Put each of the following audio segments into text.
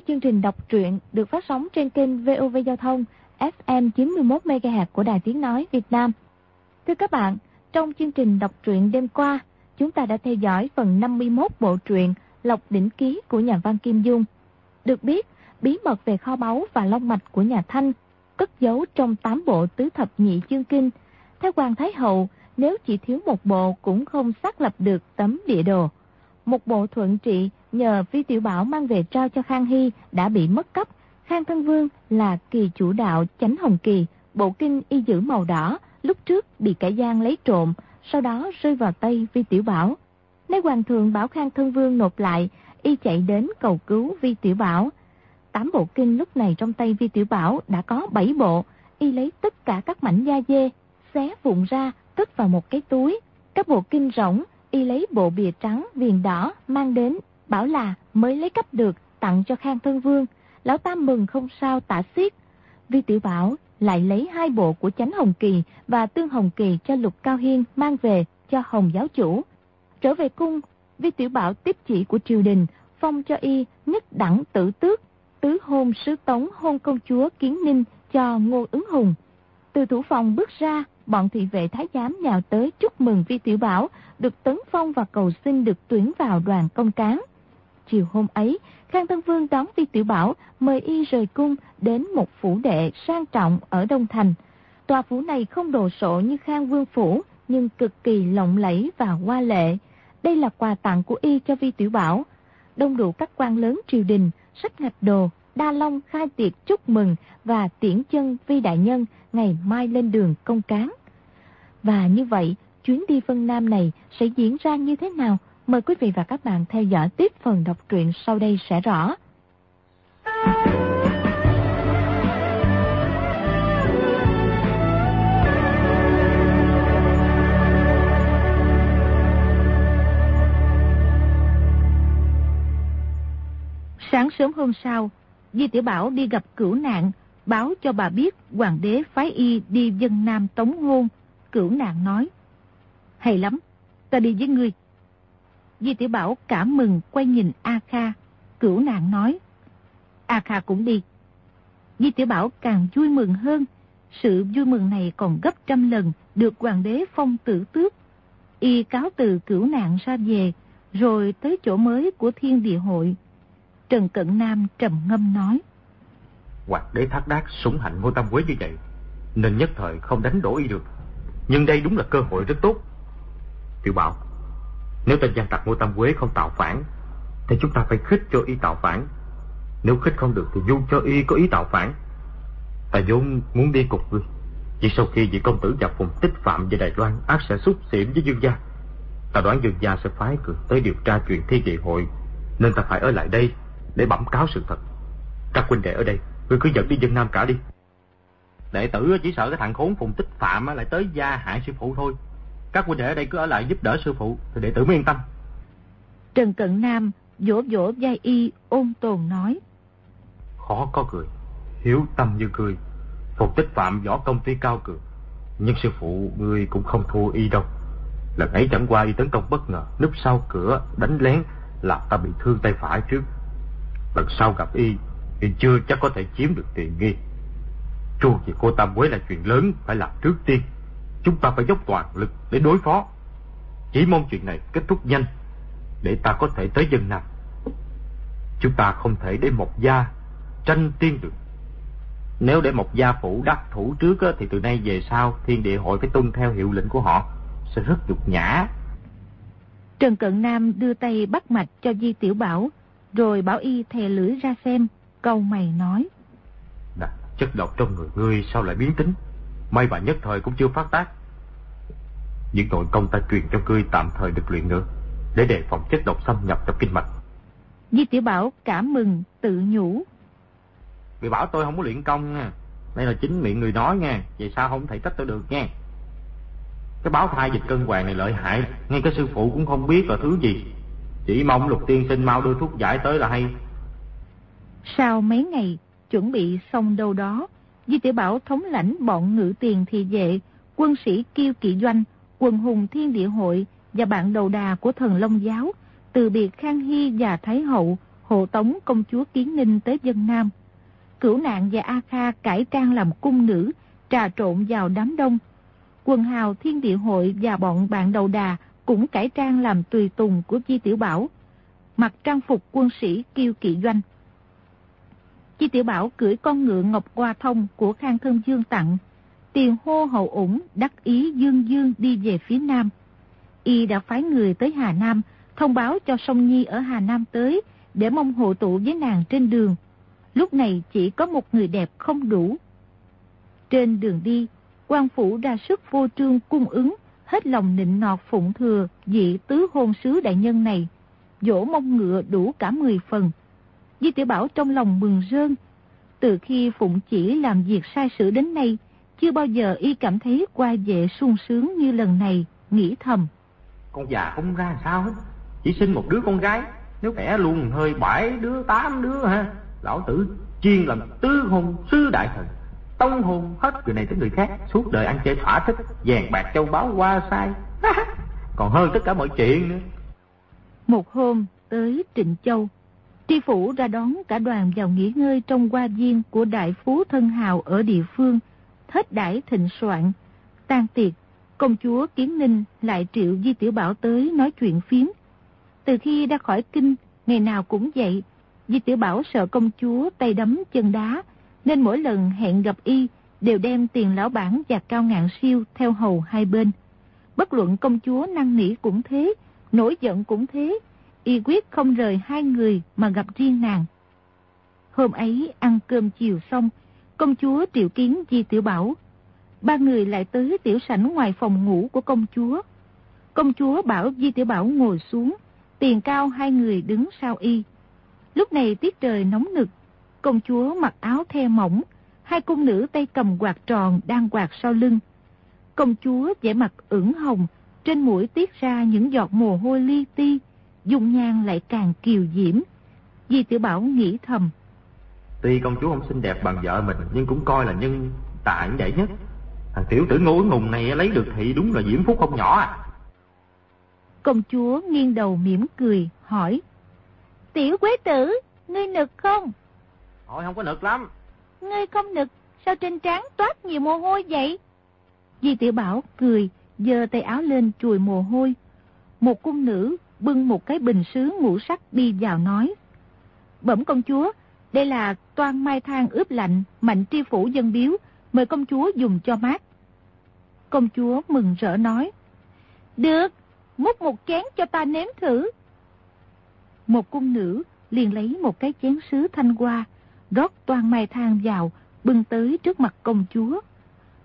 với chương trình đọc truyện được phát sóng trên kênh VOV Giao thông FM 91MHz của Đài Tiếng Nói Việt Nam. Thưa các bạn, trong chương trình đọc truyện đêm qua, chúng ta đã theo dõi phần 51 bộ truyện Lộc Đỉnh Ký của nhà văn Kim Dung. Được biết, bí mật về kho báu và long mạch của nhà Thanh cất giấu trong 8 bộ tứ thập nhị chương kinh. Theo Hoàng Thái Hậu, nếu chỉ thiếu một bộ cũng không xác lập được tấm địa đồ. Một bộ thuận trị nhờ Vi Tiểu Bảo mang về trao cho Khang Hy đã bị mất cấp. Khang Thân Vương là kỳ chủ đạo chánh hồng kỳ, bộ kinh y giữ màu đỏ, lúc trước bị kẻ gian lấy trộm, sau đó rơi vào tay Vi Tiểu Bảo. Nếu Hoàng thượng bảo Khang Thân Vương nộp lại, y chạy đến cầu cứu Vi Tiểu Bảo. Tám bộ kinh lúc này trong tay Vi Tiểu Bảo đã có bảy bộ, y lấy tất cả các mảnh da dê, xé vụn ra, cất vào một cái túi. Các bộ kinh rỗng, y lấy bộ bìa trắng, viền đỏ, mang đến, bảo là mới lấy cấp được, tặng cho Khang Thân Vương. Lão Tam mừng không sao tả xiết. Vi Tiểu Bảo lại lấy hai bộ của Chánh Hồng Kỳ và Tương Hồng Kỳ cho Lục Cao Hiên mang về cho Hồng giáo chủ. Trở về cung, Vi Tiểu Bảo tiếp chỉ của triều đình, phong cho y nhất đẳng tử tước, tứ hôn sứ tống hôn công chúa Kiến Ninh cho Ngô Ứng Hùng. Từ thủ phòng bước ra, bọn thị vệ thái giám nhào tới chúc mừng Vi Tiểu Bảo được tấn phong và cầu xin được tuyển vào đoàn công cán. Chiều hôm ấy, Khang Tân Vương đón Vi Tiểu Bảo mời y rời cung đến một phủ đệ sang trọng ở Đông Thành. Tòa phủ này không đồ sộ như Khang Vương Phủ, nhưng cực kỳ lộng lẫy và hoa lệ. Đây là quà tặng của y cho Vi Tiểu Bảo. Đông đủ các quan lớn triều đình, sách ngạch đồ, đa long khai tiệc chúc mừng và tiễn chân Vi Đại Nhân ngày mai lên đường công cán. Và như vậy, chuyến đi Vân Nam này sẽ diễn ra như thế nào? Mời quý vị và các bạn theo dõi tiếp phần đọc truyện sau đây sẽ rõ. Sáng sớm hôm sau, Di Tiểu Bảo đi gặp cửu nạn, báo cho bà biết hoàng đế phái y đi dân Nam tống hôn. Cửu nạn nói, hay lắm, ta đi với ngươi. Di Tiểu Bảo cảm mừng quay nhìn A Kha, cửu nạn nói, A Kha cũng đi. Di Tiểu Bảo càng vui mừng hơn, sự vui mừng này còn gấp trăm lần được hoàng đế phong tử tước. Y cáo từ cửu nạn ra về, rồi tới chỗ mới của thiên địa hội. Trần Cận Nam trầm ngâm nói. Hoàng đế thác đác sủng hạnh Ngô Tam Quế như vậy, nên nhất thời không đánh đổ y được. Nhưng đây đúng là cơ hội rất tốt. Tiểu Bảo, nếu tên gian tặc Ngô Tam Quế không tạo phản, thì chúng ta phải khích cho y tạo phản. Nếu khích không được thì dung cho y có ý tạo phản. Ta vốn muốn đi cục ngươi. Chỉ sau khi vị công tử và phùng tích phạm về Đài Loan ác sẽ xúc xỉm với dương gia. Ta đoán dương gia sẽ phái cường tới điều tra chuyện thi địa hội, nên ta phải ở lại đây để bẩm cáo sự thật. Các huynh đệ ở đây, ngươi cứ dẫn đi dân Nam cả đi. Đệ tử chỉ sợ cái thằng khốn phùng tích phạm lại tới gia hại sư phụ thôi. Các huynh đệ ở đây cứ ở lại giúp đỡ sư phụ thì đệ tử mới yên tâm. Trần Cận Nam vỗ vỗ vai y ôn tồn nói. Khó có người, hiếu tâm như người. Phục tích phạm võ công tuy cao cường, nhưng sư phụ ngươi cũng không thua y đâu. Lần ấy chẳng qua y tấn công bất ngờ, núp sau cửa, đánh lén, làm ta bị thương tay phải trước. Lần sau gặp y, y chưa chắc có thể chiếm được tiền nghi. Tru về cô Tam Quế là chuyện lớn, phải làm trước tiên. Chúng ta phải dốc toàn lực để đối phó. Chỉ mong chuyện này kết thúc nhanh, để ta có thể tới dân Nam. Chúng ta không thể để một gia tranh tiên được. Nếu để một gia phủ đắc thủ trước thì từ nay về sau thiên địa hội phải tuân theo hiệu lệnh của họ, sẽ rất nhục nhã. Trần Cận Nam đưa tay bắt mạch cho Di Tiểu Bảo, rồi bảo y thè lưỡi ra xem, câu mày nói. Nè, chất độc trong người ngươi sao lại biến tính? May mà nhất thời cũng chưa phát tác. Những nội công ta truyền cho ngươi tạm thời được luyện nữa, để đề phòng chất độc xâm nhập trong kinh mạch. Di Tiểu Bảo cảm mừng, tự nhủ. Người bảo tôi không có luyện công nha. Đây là chính miệng người nói nha. Vậy sao không thể trách tôi được nha. Cái báo thai dịch cân hoàng này lợi hại. Ngay cái sư phụ cũng không biết là thứ gì. Chỉ mong lục tiên sinh mau đưa thuốc giải tới là hay. Sau mấy ngày chuẩn bị xong đâu đó, Di Tiểu Bảo thống lãnh bọn ngự tiền thị vệ, quân sĩ kiêu kỵ doanh, quần hùng thiên địa hội và bạn đầu đà của thần Long Giáo, từ biệt Khang Hy và Thái Hậu, hộ tống công chúa Kiến Ninh tới dân Nam. Cửu nạn và A Kha cải trang làm cung nữ, trà trộn vào đám đông. Quần hào thiên địa hội và bọn bạn đầu đà cũng cải trang làm tùy tùng của Chi Tiểu Bảo, mặc trang phục quân sĩ kiêu kỵ doanh. Chi Tiểu Bảo cưỡi con ngựa ngọc qua thông của Khang Thân Dương tặng, tiền hô hậu ủng đắc ý dương dương đi về phía Nam. Y đã phái người tới Hà Nam, thông báo cho Song Nhi ở Hà Nam tới, để mong hộ tụ với nàng trên đường. Lúc này chỉ có một người đẹp không đủ. Trên đường đi, quan phủ ra sức vô trương cung ứng, hết lòng nịnh nọt phụng thừa vị tứ hôn sứ đại nhân này, dỗ mông ngựa đủ cả 10 phần. Di tiểu Bảo trong lòng mừng rơn, từ khi phụng chỉ làm việc sai sự đến nay, chưa bao giờ y cảm thấy qua vệ sung sướng như lần này, nghĩ thầm. Con già không ra sao hết, chỉ sinh một đứa con gái, nếu đẻ luôn hơi bảy đứa, tám đứa ha. Lão tử chuyên làm tứ hôn sứ đại thần, tông hôn hết người này tới người khác, suốt đời ăn chơi thỏa thích, vàng bạc châu báu qua sai. Còn hơn tất cả mọi chuyện nữa. Một hôm tới Trịnh Châu, Tri Phủ ra đón cả đoàn vào nghỉ ngơi trong hoa viên của đại phú thân hào ở địa phương, hết đãi thịnh soạn, tan tiệc, công chúa Kiến Ninh lại triệu Di Tiểu Bảo tới nói chuyện phiếm. Từ khi ra khỏi kinh, ngày nào cũng vậy, Di Tiểu Bảo sợ công chúa tay đấm chân đá, nên mỗi lần hẹn gặp y đều đem tiền lão bản và cao ngạn siêu theo hầu hai bên. Bất luận công chúa năng nỉ cũng thế, nổi giận cũng thế, y quyết không rời hai người mà gặp riêng nàng. Hôm ấy ăn cơm chiều xong, công chúa triệu kiến Di Tiểu Bảo. Ba người lại tới tiểu sảnh ngoài phòng ngủ của công chúa. Công chúa bảo Di Tiểu Bảo ngồi xuống, tiền cao hai người đứng sau y. Lúc này tiết trời nóng nực, công chúa mặc áo the mỏng, hai cung nữ tay cầm quạt tròn đang quạt sau lưng. Công chúa vẻ mặt ửng hồng, trên mũi tiết ra những giọt mồ hôi li ti, dung nhan lại càng kiều diễm. Di Tiểu Bảo nghĩ thầm. Tuy công chúa không xinh đẹp bằng vợ mình, nhưng cũng coi là nhân tài vậy nhất. Thằng tiểu tử ngô ngùng này lấy được thị đúng là diễm phúc không nhỏ à. Công chúa nghiêng đầu mỉm cười, hỏi. Tiểu quế tử, ngươi nực không? Thôi không có nực lắm. Ngươi không nực, sao trên trán toát nhiều mồ hôi vậy? Di tiểu bảo cười, giơ tay áo lên chùi mồ hôi. Một cung nữ bưng một cái bình sứ ngũ sắc đi vào nói. Bẩm công chúa, đây là toan mai thang ướp lạnh, mạnh tri phủ dân biếu, mời công chúa dùng cho mát. Công chúa mừng rỡ nói. Được, múc một chén cho ta nếm thử. Một cung nữ liền lấy một cái chén sứ thanh hoa, rót toan mai thang vào, bưng tới trước mặt công chúa.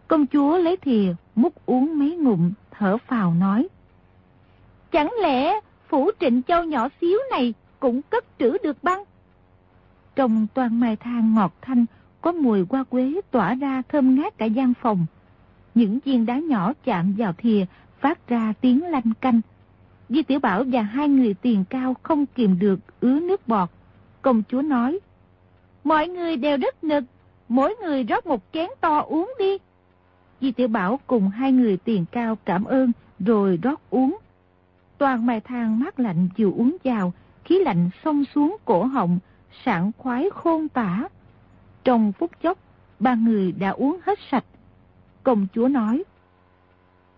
Công chúa lấy thìa, múc uống mấy ngụm, thở phào nói. Chẳng lẽ phủ trịnh châu nhỏ xíu này cũng cất trữ được băng? Trong toàn mai thang ngọt thanh, có mùi hoa quế tỏa ra thơm ngát cả gian phòng. Những viên đá nhỏ chạm vào thìa, phát ra tiếng lanh canh. Di Tiểu Bảo và hai người tiền cao không kìm được ứa nước bọt. Công chúa nói, Mọi người đều rất nực, mỗi người rót một chén to uống đi. Di Tiểu Bảo cùng hai người tiền cao cảm ơn rồi rót uống. Toàn mài thang mát lạnh vừa uống vào, khí lạnh xông xuống cổ họng, sảng khoái khôn tả. Trong phút chốc, ba người đã uống hết sạch. Công chúa nói,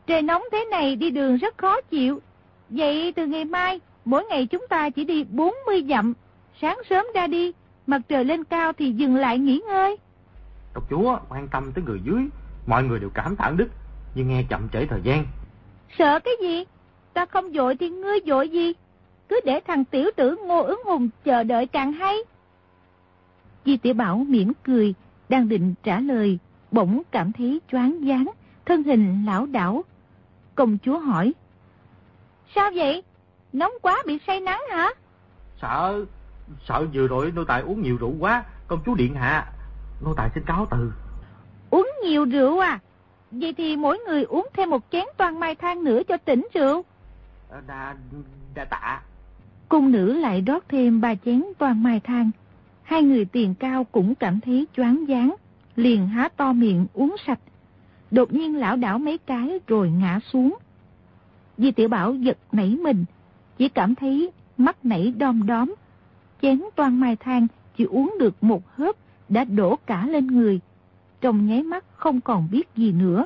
Trời nóng thế này đi đường rất khó chịu. Vậy từ ngày mai, mỗi ngày chúng ta chỉ đi 40 dặm. Sáng sớm ra đi, mặt trời lên cao thì dừng lại nghỉ ngơi. Công chúa quan tâm tới người dưới, mọi người đều cảm thản đức, nhưng nghe chậm trễ thời gian. Sợ cái gì? Ta không dội thì ngươi dội gì? Cứ để thằng tiểu tử ngô ứng hùng chờ đợi càng hay. Di tiểu Bảo mỉm cười, đang định trả lời, bỗng cảm thấy choáng váng, thân hình lão đảo. Công chúa hỏi. Sao vậy? Nóng quá bị say nắng hả? Sợ, sợ vừa rồi nô tài uống nhiều rượu quá, công chúa điện hạ. Nô tài xin cáo từ. Uống nhiều rượu à? Vậy thì mỗi người uống thêm một chén toàn mai thang nữa cho tỉnh rượu. Ờ, đà, đà tạ. Cung nữ lại rót thêm ba chén toàn mai thang. Hai người tiền cao cũng cảm thấy choáng dáng, liền há to miệng uống sạch. Đột nhiên lão đảo mấy cái rồi ngã xuống. Di tiểu Bảo giật nảy mình, chỉ cảm thấy mắt nảy đom đóm. chén toàn mai thang chỉ uống được một hớp đã đổ cả lên người. Trong nháy mắt không còn biết gì nữa.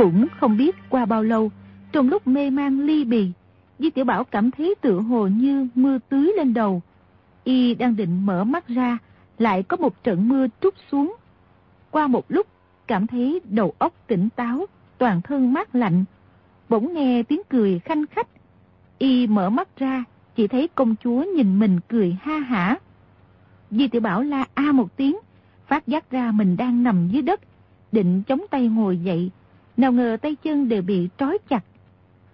Cũng không biết qua bao lâu, trong lúc mê mang ly bì, Di Tiểu Bảo cảm thấy tựa hồ như mưa tưới lên đầu. Y đang định mở mắt ra, lại có một trận mưa trút xuống. Qua một lúc, cảm thấy đầu óc tỉnh táo, toàn thân mát lạnh. Bỗng nghe tiếng cười khanh khách. Y mở mắt ra, chỉ thấy công chúa nhìn mình cười ha hả. Di Tiểu Bảo la a một tiếng, phát giác ra mình đang nằm dưới đất, định chống tay ngồi dậy. Nào ngờ tay chân đều bị trói chặt.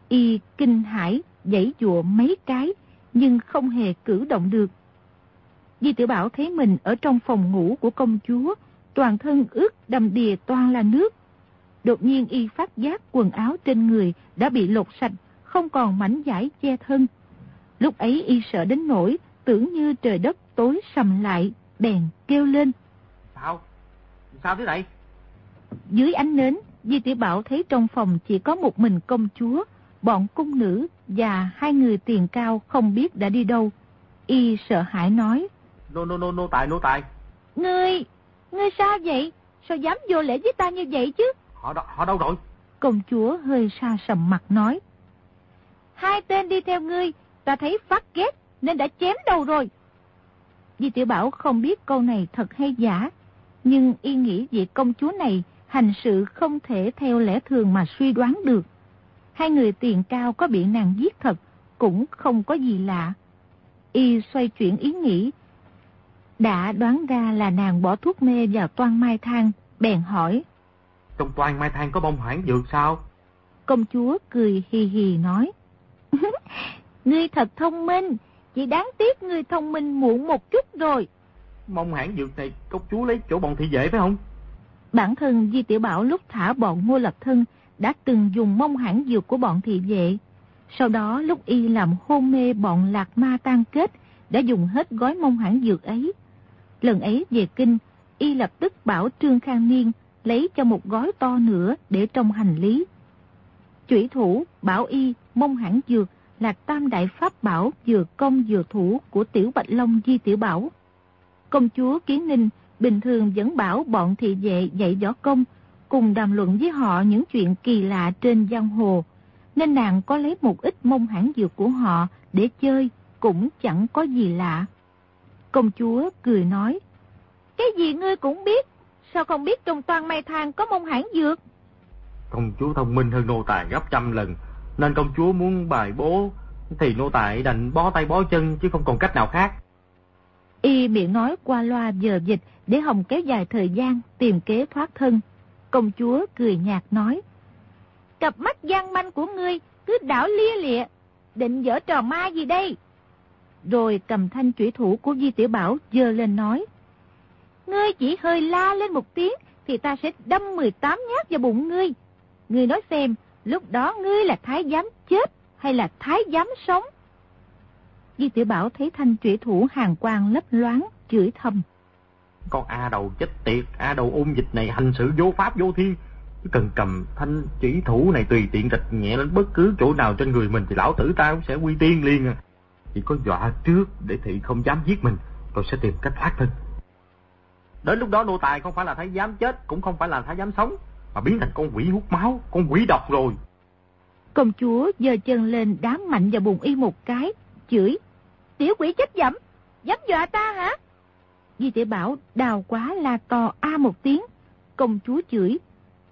Y kinh hãi dãy dụa mấy cái, nhưng không hề cử động được. Di Tiểu Bảo thấy mình ở trong phòng ngủ của công chúa, toàn thân ướt đầm đìa toàn là nước. Đột nhiên y phát giác quần áo trên người đã bị lột sạch, không còn mảnh giải che thân. Lúc ấy y sợ đến nỗi, tưởng như trời đất tối sầm lại, bèn kêu lên. Sao? Sao thế này? Dưới ánh nến, Di Tiểu Bảo thấy trong phòng chỉ có một mình công chúa, bọn cung nữ và hai người tiền cao không biết đã đi đâu. Y sợ hãi nói. Nô nô nô nô tài nô tài. Ngươi, ngươi sao vậy? Sao dám vô lễ với ta như vậy chứ? Họ họ đâu rồi? Công chúa hơi xa sầm mặt nói. Hai tên đi theo ngươi, ta thấy phát ghét nên đã chém đầu rồi. Di Tiểu Bảo không biết câu này thật hay giả, nhưng y nghĩ vị công chúa này hành sự không thể theo lẽ thường mà suy đoán được. Hai người tiền cao có bị nàng giết thật, cũng không có gì lạ. Y xoay chuyển ý nghĩ, đã đoán ra là nàng bỏ thuốc mê vào toan mai thang, bèn hỏi. Trong toan mai thang có bông hoảng dược sao? Công chúa cười hì hì nói. ngươi thật thông minh, chỉ đáng tiếc ngươi thông minh muộn một chút rồi. Mông hãng dược này công chúa lấy chỗ bọn thị vệ phải không? Bản thân Di Tiểu Bảo lúc thả bọn Ngô Lập Thân đã từng dùng mông hãng dược của bọn thị vệ. Sau đó lúc y làm hôn mê bọn lạc ma tan kết, đã dùng hết gói mông hãng dược ấy. Lần ấy về kinh, y lập tức bảo Trương Khang Niên lấy cho một gói to nữa để trong hành lý. Chủy thủ, bảo y, mông hãng dược là tam đại pháp bảo vừa công vừa thủ của Tiểu Bạch Long Di Tiểu Bảo. Công chúa Kiến Ninh bình thường vẫn bảo bọn thị vệ dạy võ công, cùng đàm luận với họ những chuyện kỳ lạ trên giang hồ, nên nàng có lấy một ít mông hãng dược của họ để chơi, cũng chẳng có gì lạ. Công chúa cười nói, Cái gì ngươi cũng biết, sao không biết trong toàn mây thang có mông hãng dược? Công chúa thông minh hơn nô tài gấp trăm lần, nên công chúa muốn bài bố, thì nô tài đành bó tay bó chân chứ không còn cách nào khác. Y miệng nói qua loa giờ dịch để Hồng kéo dài thời gian tìm kế thoát thân. Công chúa cười nhạt nói. Cặp mắt gian manh của ngươi cứ đảo lia lịa, định dở trò ma gì đây? Rồi cầm thanh chủy thủ của Di Tiểu Bảo dơ lên nói. Ngươi chỉ hơi la lên một tiếng thì ta sẽ đâm 18 nhát vào bụng ngươi. Ngươi nói xem, lúc đó ngươi là thái giám chết hay là thái giám sống? Di Tiểu Bảo thấy thanh chủy thủ hàng quang lấp loáng, chửi thầm. Con A đầu chết tiệt, A đầu ôn dịch này hành sự vô pháp vô thiên. Cần cầm thanh chỉ thủ này tùy tiện rạch nhẹ lên bất cứ chỗ nào trên người mình thì lão tử ta cũng sẽ quy tiên liền à. Chỉ có dọa trước để thị không dám giết mình, tôi sẽ tìm cách thoát thân. Đến lúc đó nô tài không phải là thái giám chết, cũng không phải là thái giám sống, mà biến thành con quỷ hút máu, con quỷ độc rồi. Công chúa giơ chân lên đá mạnh vào bụng y một cái, chửi. Tiểu quỷ chết dẫm, dám dọa ta hả? Di tiểu Bảo đào quá la to a một tiếng. Công chúa chửi.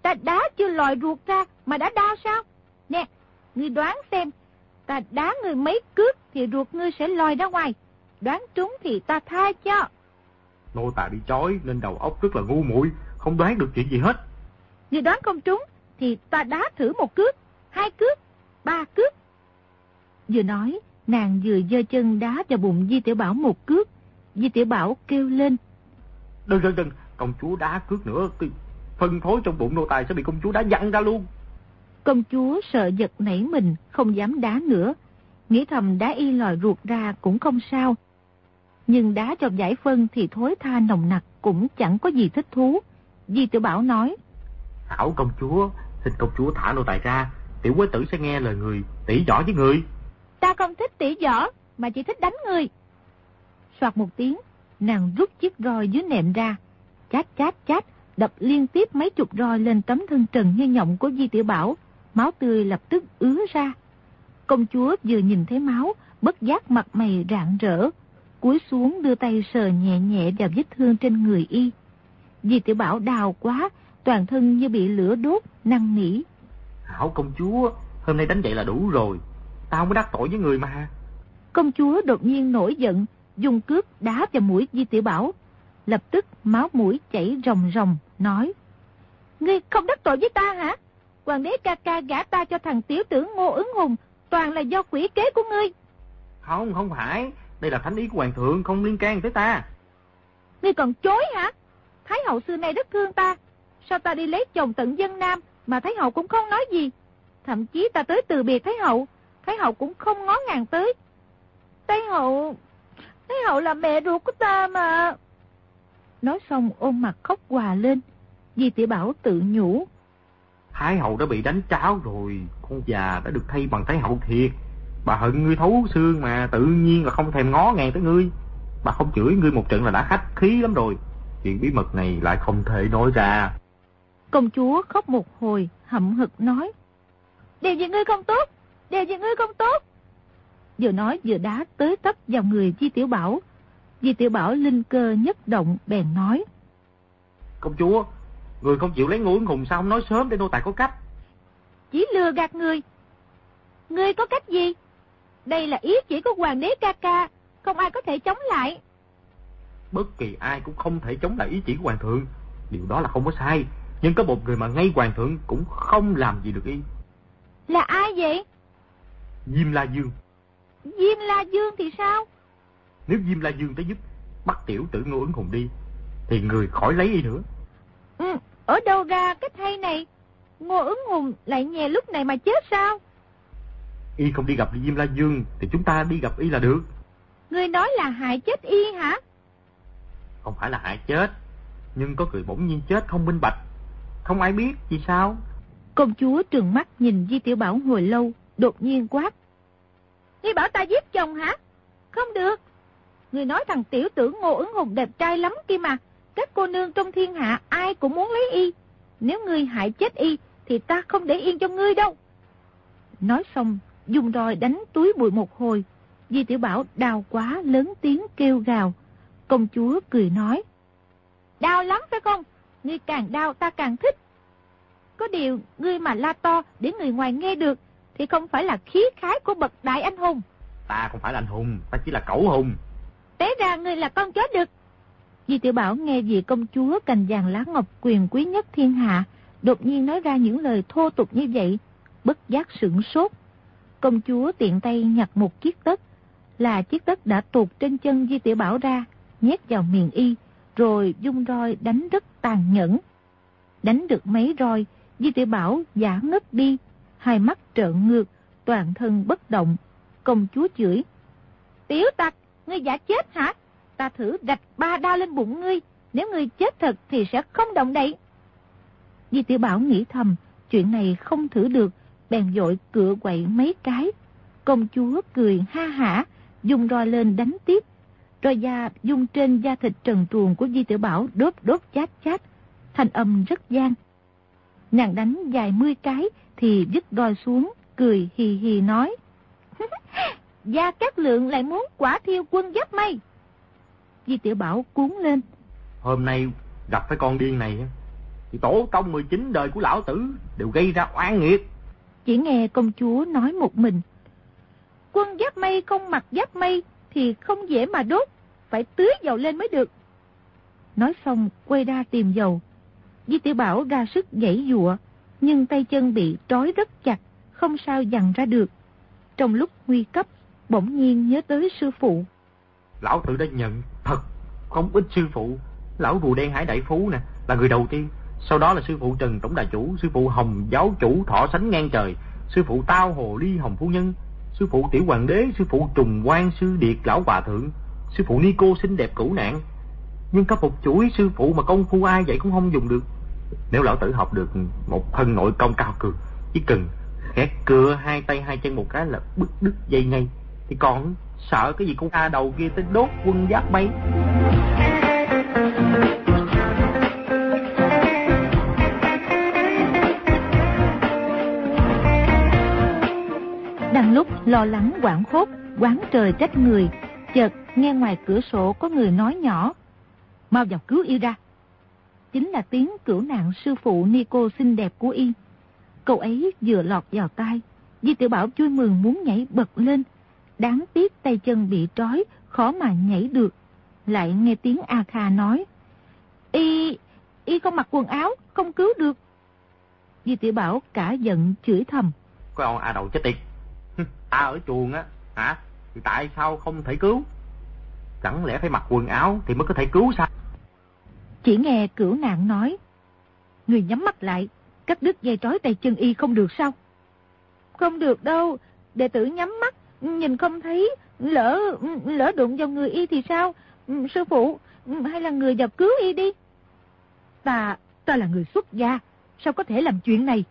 Ta đá chưa lòi ruột ra mà đã đau sao? Nè, ngươi đoán xem. Ta đá ngươi mấy cước thì ruột ngươi sẽ lòi ra ngoài. Đoán trúng thì ta tha cho. Nô tài bị chói nên đầu óc rất là ngu muội không đoán được chuyện gì hết. Ngươi đoán không trúng thì ta đá thử một cước, hai cước, ba cước. Vừa nói, nàng vừa dơ chân đá vào bụng Di Tiểu Bảo một cước, Di Tiểu Bảo kêu lên. Đừng đừng đừng, công chúa đá cước nữa, phân thối trong bụng nô tài sẽ bị công chúa đá văng ra luôn. Công chúa sợ giật nảy mình, không dám đá nữa. Nghĩ thầm đá y lòi ruột ra cũng không sao. Nhưng đá cho giải phân thì thối tha nồng nặc cũng chẳng có gì thích thú. Di Tiểu Bảo nói. Hảo công chúa, xin công chúa thả nô tài ra, tiểu quế tử sẽ nghe lời người, tỉ võ với người. Ta không thích tỉ võ, mà chỉ thích đánh người. Soạt một tiếng, nàng rút chiếc roi dưới nệm ra, chát chát chát, đập liên tiếp mấy chục roi lên tấm thân trần như nhộng của Di Tiểu Bảo, máu tươi lập tức ứa ra. Công chúa vừa nhìn thấy máu, bất giác mặt mày rạng rỡ, cúi xuống đưa tay sờ nhẹ nhẹ vào vết thương trên người y. Di Tiểu Bảo đào quá, toàn thân như bị lửa đốt, năng nỉ. Hảo công chúa, hôm nay đánh vậy là đủ rồi, tao mới đắc tội với người mà. Công chúa đột nhiên nổi giận, dùng cước đá vào mũi Di Tiểu Bảo. Lập tức máu mũi chảy ròng ròng, nói. Ngươi không đắc tội với ta hả? Hoàng đế ca ca gả ta cho thằng tiểu tử ngô ứng hùng, toàn là do quỷ kế của ngươi. Không, không phải, đây là thánh ý của hoàng thượng, không liên can tới ta. Ngươi còn chối hả? Thái hậu xưa nay rất thương ta. Sao ta đi lấy chồng tận dân nam mà Thái hậu cũng không nói gì? Thậm chí ta tới từ biệt Thái hậu, Thái hậu cũng không ngó ngàng tới. Thái hậu... Thái hậu là mẹ ruột của ta mà. Nói xong ôm mặt khóc hòa lên. Di tiểu Bảo tự nhủ. Thái hậu đã bị đánh cháo rồi, con già đã được thay bằng Thái hậu thiệt. Bà hận ngươi thấu xương mà tự nhiên là không thèm ngó ngàng tới ngươi. Bà không chửi ngươi một trận là đã khách khí lắm rồi. Chuyện bí mật này lại không thể nói ra. Công chúa khóc một hồi, hậm hực nói. Điều gì ngươi không tốt? Điều gì ngươi không tốt? Vừa nói vừa đá tới tấp vào người Di Tiểu Bảo. Di Tiểu Bảo linh cơ nhất động bèn nói. Công chúa, người không chịu lấy ngũ hùng sao không nói sớm để nô tài có cách? Chỉ lừa gạt người. Ngươi có cách gì? Đây là ý chỉ của hoàng đế ca ca, không ai có thể chống lại. Bất kỳ ai cũng không thể chống lại ý chỉ của hoàng thượng. Điều đó là không có sai. Nhưng có một người mà ngay hoàng thượng cũng không làm gì được ý. Là ai vậy? Diêm La Dương. Diêm La Dương thì sao? Nếu Diêm La Dương tới giúp bắt tiểu tử Ngô ứng hùng đi, thì người khỏi lấy y nữa. Ừ, ở đâu ra cách hay này? Ngô ứng hùng lại nhè lúc này mà chết sao? Y không đi gặp Diêm La Dương thì chúng ta đi gặp Y là được. Người nói là hại chết Y hả? Không phải là hại chết, nhưng có người bỗng nhiên chết không minh bạch. Không ai biết vì sao. Công chúa trừng mắt nhìn Di Tiểu Bảo hồi lâu, đột nhiên quát. Ngươi bảo ta giết chồng hả? Không được. Ngươi nói thằng tiểu tử ngô ứng hùng đẹp trai lắm kia mà. Các cô nương trong thiên hạ ai cũng muốn lấy y. Nếu ngươi hại chết y, thì ta không để yên cho ngươi đâu. Nói xong, dùng roi đánh túi bụi một hồi. Di Tiểu Bảo đau quá lớn tiếng kêu gào. Công chúa cười nói. Đau lắm phải không? Ngươi càng đau ta càng thích. Có điều, ngươi mà la to để người ngoài nghe được, thì không phải là khí khái của bậc đại anh hùng. Ta không phải là anh hùng, ta chỉ là cẩu hùng. Té ra ngươi là con chó đực. Di Tiểu Bảo nghe vị công chúa cành vàng lá ngọc quyền quý nhất thiên hạ, đột nhiên nói ra những lời thô tục như vậy, bất giác sửng sốt. Công chúa tiện tay nhặt một chiếc tất, là chiếc tất đã tuột trên chân Di Tiểu Bảo ra, nhét vào miệng y, rồi dung roi đánh rất tàn nhẫn. Đánh được mấy roi, Di Tiểu Bảo giả ngất đi, hai mắt trợn ngược, toàn thân bất động. Công chúa chửi. Tiểu tặc, ngươi giả chết hả? Ta thử đạch ba đao lên bụng ngươi, nếu ngươi chết thật thì sẽ không động đậy. Di Tiểu Bảo nghĩ thầm, chuyện này không thử được, bèn dội cựa quậy mấy cái. Công chúa cười ha hả, dùng roi lên đánh tiếp. Roi da dùng trên da thịt trần truồng của Di Tiểu Bảo đốt đốt chát chát, thanh âm rất gian. Nàng đánh dài mươi cái thì dứt roi xuống, cười hì hì nói. Gia Cát Lượng lại muốn quả thiêu quân giáp mây. Di Tiểu Bảo cuốn lên. Hôm nay gặp cái con điên này, thì tổ tông 19 đời của lão tử đều gây ra oan nghiệt. Chỉ nghe công chúa nói một mình. Quân giáp mây không mặc giáp mây thì không dễ mà đốt, phải tưới dầu lên mới được. Nói xong quay ra tìm dầu. Di Tiểu Bảo ra sức dãy dụa, nhưng tay chân bị trói rất chặt, không sao dằn ra được. Trong lúc nguy cấp, bỗng nhiên nhớ tới sư phụ. Lão tử đã nhận thật không ít sư phụ. Lão rùa đen hải đại phú nè, là người đầu tiên. Sau đó là sư phụ Trần Tổng Đại Chủ, sư phụ Hồng Giáo Chủ Thọ Sánh Ngang Trời, sư phụ Tao Hồ Ly Hồng Phu Nhân, sư phụ Tiểu Hoàng Đế, sư phụ Trùng Quan Sư Điệt Lão Hòa Thượng, sư phụ Nico xinh đẹp cửu nạn. Nhưng có một chuỗi sư phụ mà công phu ai vậy cũng không dùng được. Nếu lão tử học được một thân nội công cao cường, chỉ cần khét cửa hai tay hai chân một cái là bứt đứt dây ngay. Thì còn sợ cái gì con A đầu kia tới đốt quân giáp mấy Đang lúc lo lắng quảng hốt, quán trời trách người, chợt nghe ngoài cửa sổ có người nói nhỏ. Mau vào cứu yêu ra. Chính là tiếng cửu nạn sư phụ Nico xinh đẹp của y. Câu ấy vừa lọt vào tai, Di tiểu Bảo vui mừng muốn nhảy bật lên. Đáng tiếc tay chân bị trói, khó mà nhảy được. Lại nghe tiếng A Kha nói. Y, y không mặc quần áo, không cứu được. Di tiểu Bảo cả giận chửi thầm. Cái ông A đầu chết tiệt. A ở chuồng á, hả? Thì tại sao không thể cứu? Chẳng lẽ phải mặc quần áo thì mới có thể cứu sao? Chỉ nghe cửu nạn nói. Người nhắm mắt lại, cắt đứt dây trói tay chân y không được sao? Không được đâu, đệ tử nhắm mắt, nhìn không thấy, lỡ lỡ đụng vào người y thì sao? Sư phụ, hay là người vào cứu y đi? Ta, ta là người xuất gia, sao có thể làm chuyện này?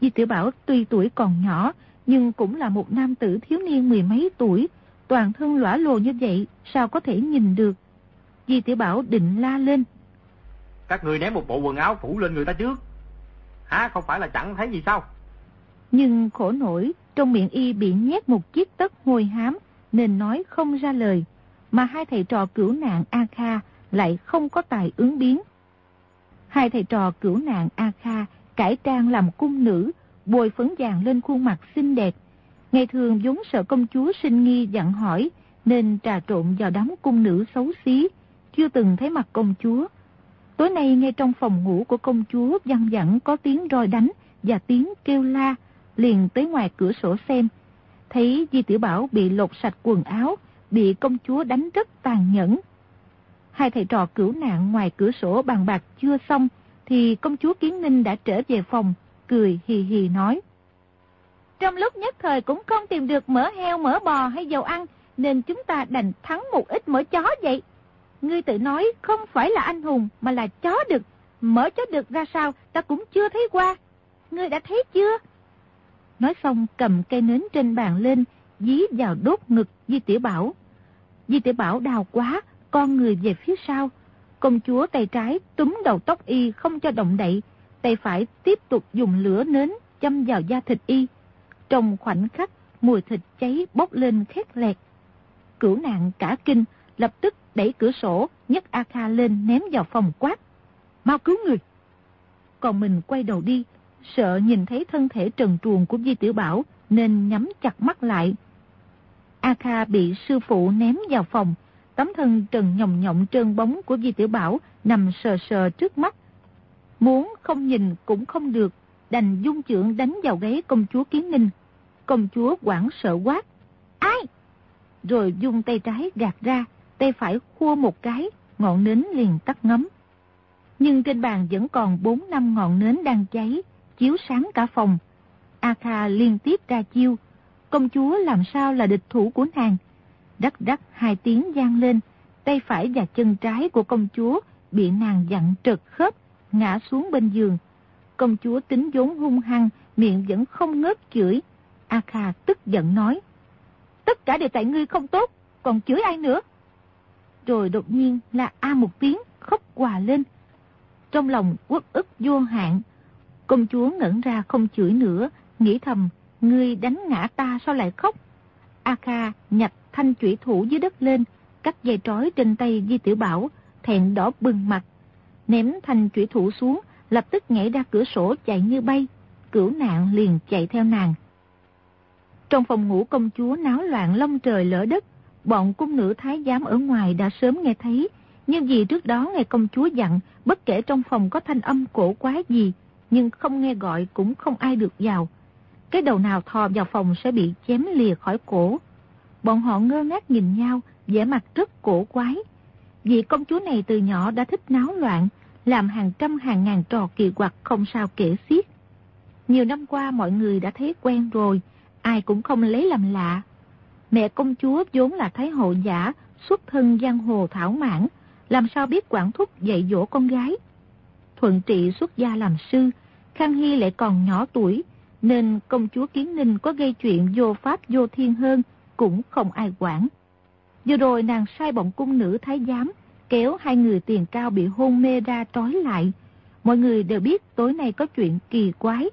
Di tiểu Bảo tuy tuổi còn nhỏ, nhưng cũng là một nam tử thiếu niên mười mấy tuổi, toàn thân lõa lồ như vậy, sao có thể nhìn được? Di tiểu Bảo định la lên. Các người ném một bộ quần áo phủ lên người ta trước. Hả, không phải là chẳng thấy gì sao? Nhưng khổ nổi, trong miệng y bị nhét một chiếc tất hôi hám, nên nói không ra lời, mà hai thầy trò cửu nạn A Kha lại không có tài ứng biến. Hai thầy trò cửu nạn A Kha cải trang làm cung nữ, bồi phấn vàng lên khuôn mặt xinh đẹp. Ngày thường vốn sợ công chúa sinh nghi dặn hỏi, nên trà trộn vào đám cung nữ xấu xí, chưa từng thấy mặt công chúa. Tối nay ngay trong phòng ngủ của công chúa văng vẳng có tiếng roi đánh và tiếng kêu la, liền tới ngoài cửa sổ xem. Thấy Di Tiểu Bảo bị lột sạch quần áo, bị công chúa đánh rất tàn nhẫn. Hai thầy trò cửu nạn ngoài cửa sổ bàn bạc chưa xong, thì công chúa Kiến Ninh đã trở về phòng, cười hì hì nói. Trong lúc nhất thời cũng không tìm được mỡ heo, mỡ bò hay dầu ăn, nên chúng ta đành thắng một ít mỡ chó vậy. Ngươi tự nói không phải là anh hùng mà là chó đực. mở chó đực ra sao ta cũng chưa thấy qua. Ngươi đã thấy chưa? Nói xong cầm cây nến trên bàn lên, dí vào đốt ngực Di Tiểu Bảo. Di Tiểu Bảo đào quá, con người về phía sau. Công chúa tay trái túm đầu tóc y không cho động đậy, tay phải tiếp tục dùng lửa nến châm vào da thịt y. Trong khoảnh khắc, mùi thịt cháy bốc lên khét lẹt. Cửu nạn cả kinh, lập tức đẩy cửa sổ, nhấc A Kha lên ném vào phòng quát. Mau cứu người! Còn mình quay đầu đi, sợ nhìn thấy thân thể trần truồng của Di Tiểu Bảo nên nhắm chặt mắt lại. A Kha bị sư phụ ném vào phòng, tấm thân trần nhồng nhộng trơn bóng của Di Tiểu Bảo nằm sờ sờ trước mắt. Muốn không nhìn cũng không được, đành dung trưởng đánh vào gáy công chúa Kiến Ninh. Công chúa quảng sợ quát. Ai? Rồi dung tay trái gạt ra, tay phải khua một cái, ngọn nến liền tắt ngấm. Nhưng trên bàn vẫn còn 4 năm ngọn nến đang cháy, chiếu sáng cả phòng. A Kha liên tiếp ra chiêu, công chúa làm sao là địch thủ của nàng. Đắc đắc hai tiếng gian lên, tay phải và chân trái của công chúa bị nàng dặn trật khớp, ngã xuống bên giường. Công chúa tính vốn hung hăng, miệng vẫn không ngớt chửi. A Kha tức giận nói, tất cả đều tại ngươi không tốt, còn chửi ai nữa? Rồi đột nhiên là A một tiếng, khóc quà lên. Trong lòng quốc ức vô hạn, Công chúa ngẩn ra không chửi nữa, nghĩ thầm, ngươi đánh ngã ta sao lại khóc? A Kha nhặt thanh chủy thủ dưới đất lên, cắt dây trói trên tay Di Tiểu Bảo, thẹn đỏ bừng mặt. Ném thanh chủy thủ xuống, lập tức nhảy ra cửa sổ chạy như bay. Cửu nạn liền chạy theo nàng. Trong phòng ngủ công chúa náo loạn long trời lỡ đất, bọn cung nữ thái giám ở ngoài đã sớm nghe thấy, nhưng vì trước đó ngày công chúa dặn, bất kể trong phòng có thanh âm cổ quái gì, nhưng không nghe gọi cũng không ai được vào. Cái đầu nào thò vào phòng sẽ bị chém lìa khỏi cổ. Bọn họ ngơ ngác nhìn nhau, vẻ mặt rất cổ quái. Vì công chúa này từ nhỏ đã thích náo loạn, làm hàng trăm hàng ngàn trò kỳ quặc không sao kể xiết. Nhiều năm qua mọi người đã thấy quen rồi, ai cũng không lấy làm lạ. Mẹ công chúa vốn là thái hậu giả, xuất thân giang hồ thảo mãn, làm sao biết quản thúc dạy dỗ con gái. Thuận trị xuất gia làm sư, Khang Hy lại còn nhỏ tuổi, nên công chúa Kiến Ninh có gây chuyện vô pháp vô thiên hơn, cũng không ai quản. Vừa rồi nàng sai bọn cung nữ thái giám, kéo hai người tiền cao bị hôn mê ra trói lại. Mọi người đều biết tối nay có chuyện kỳ quái.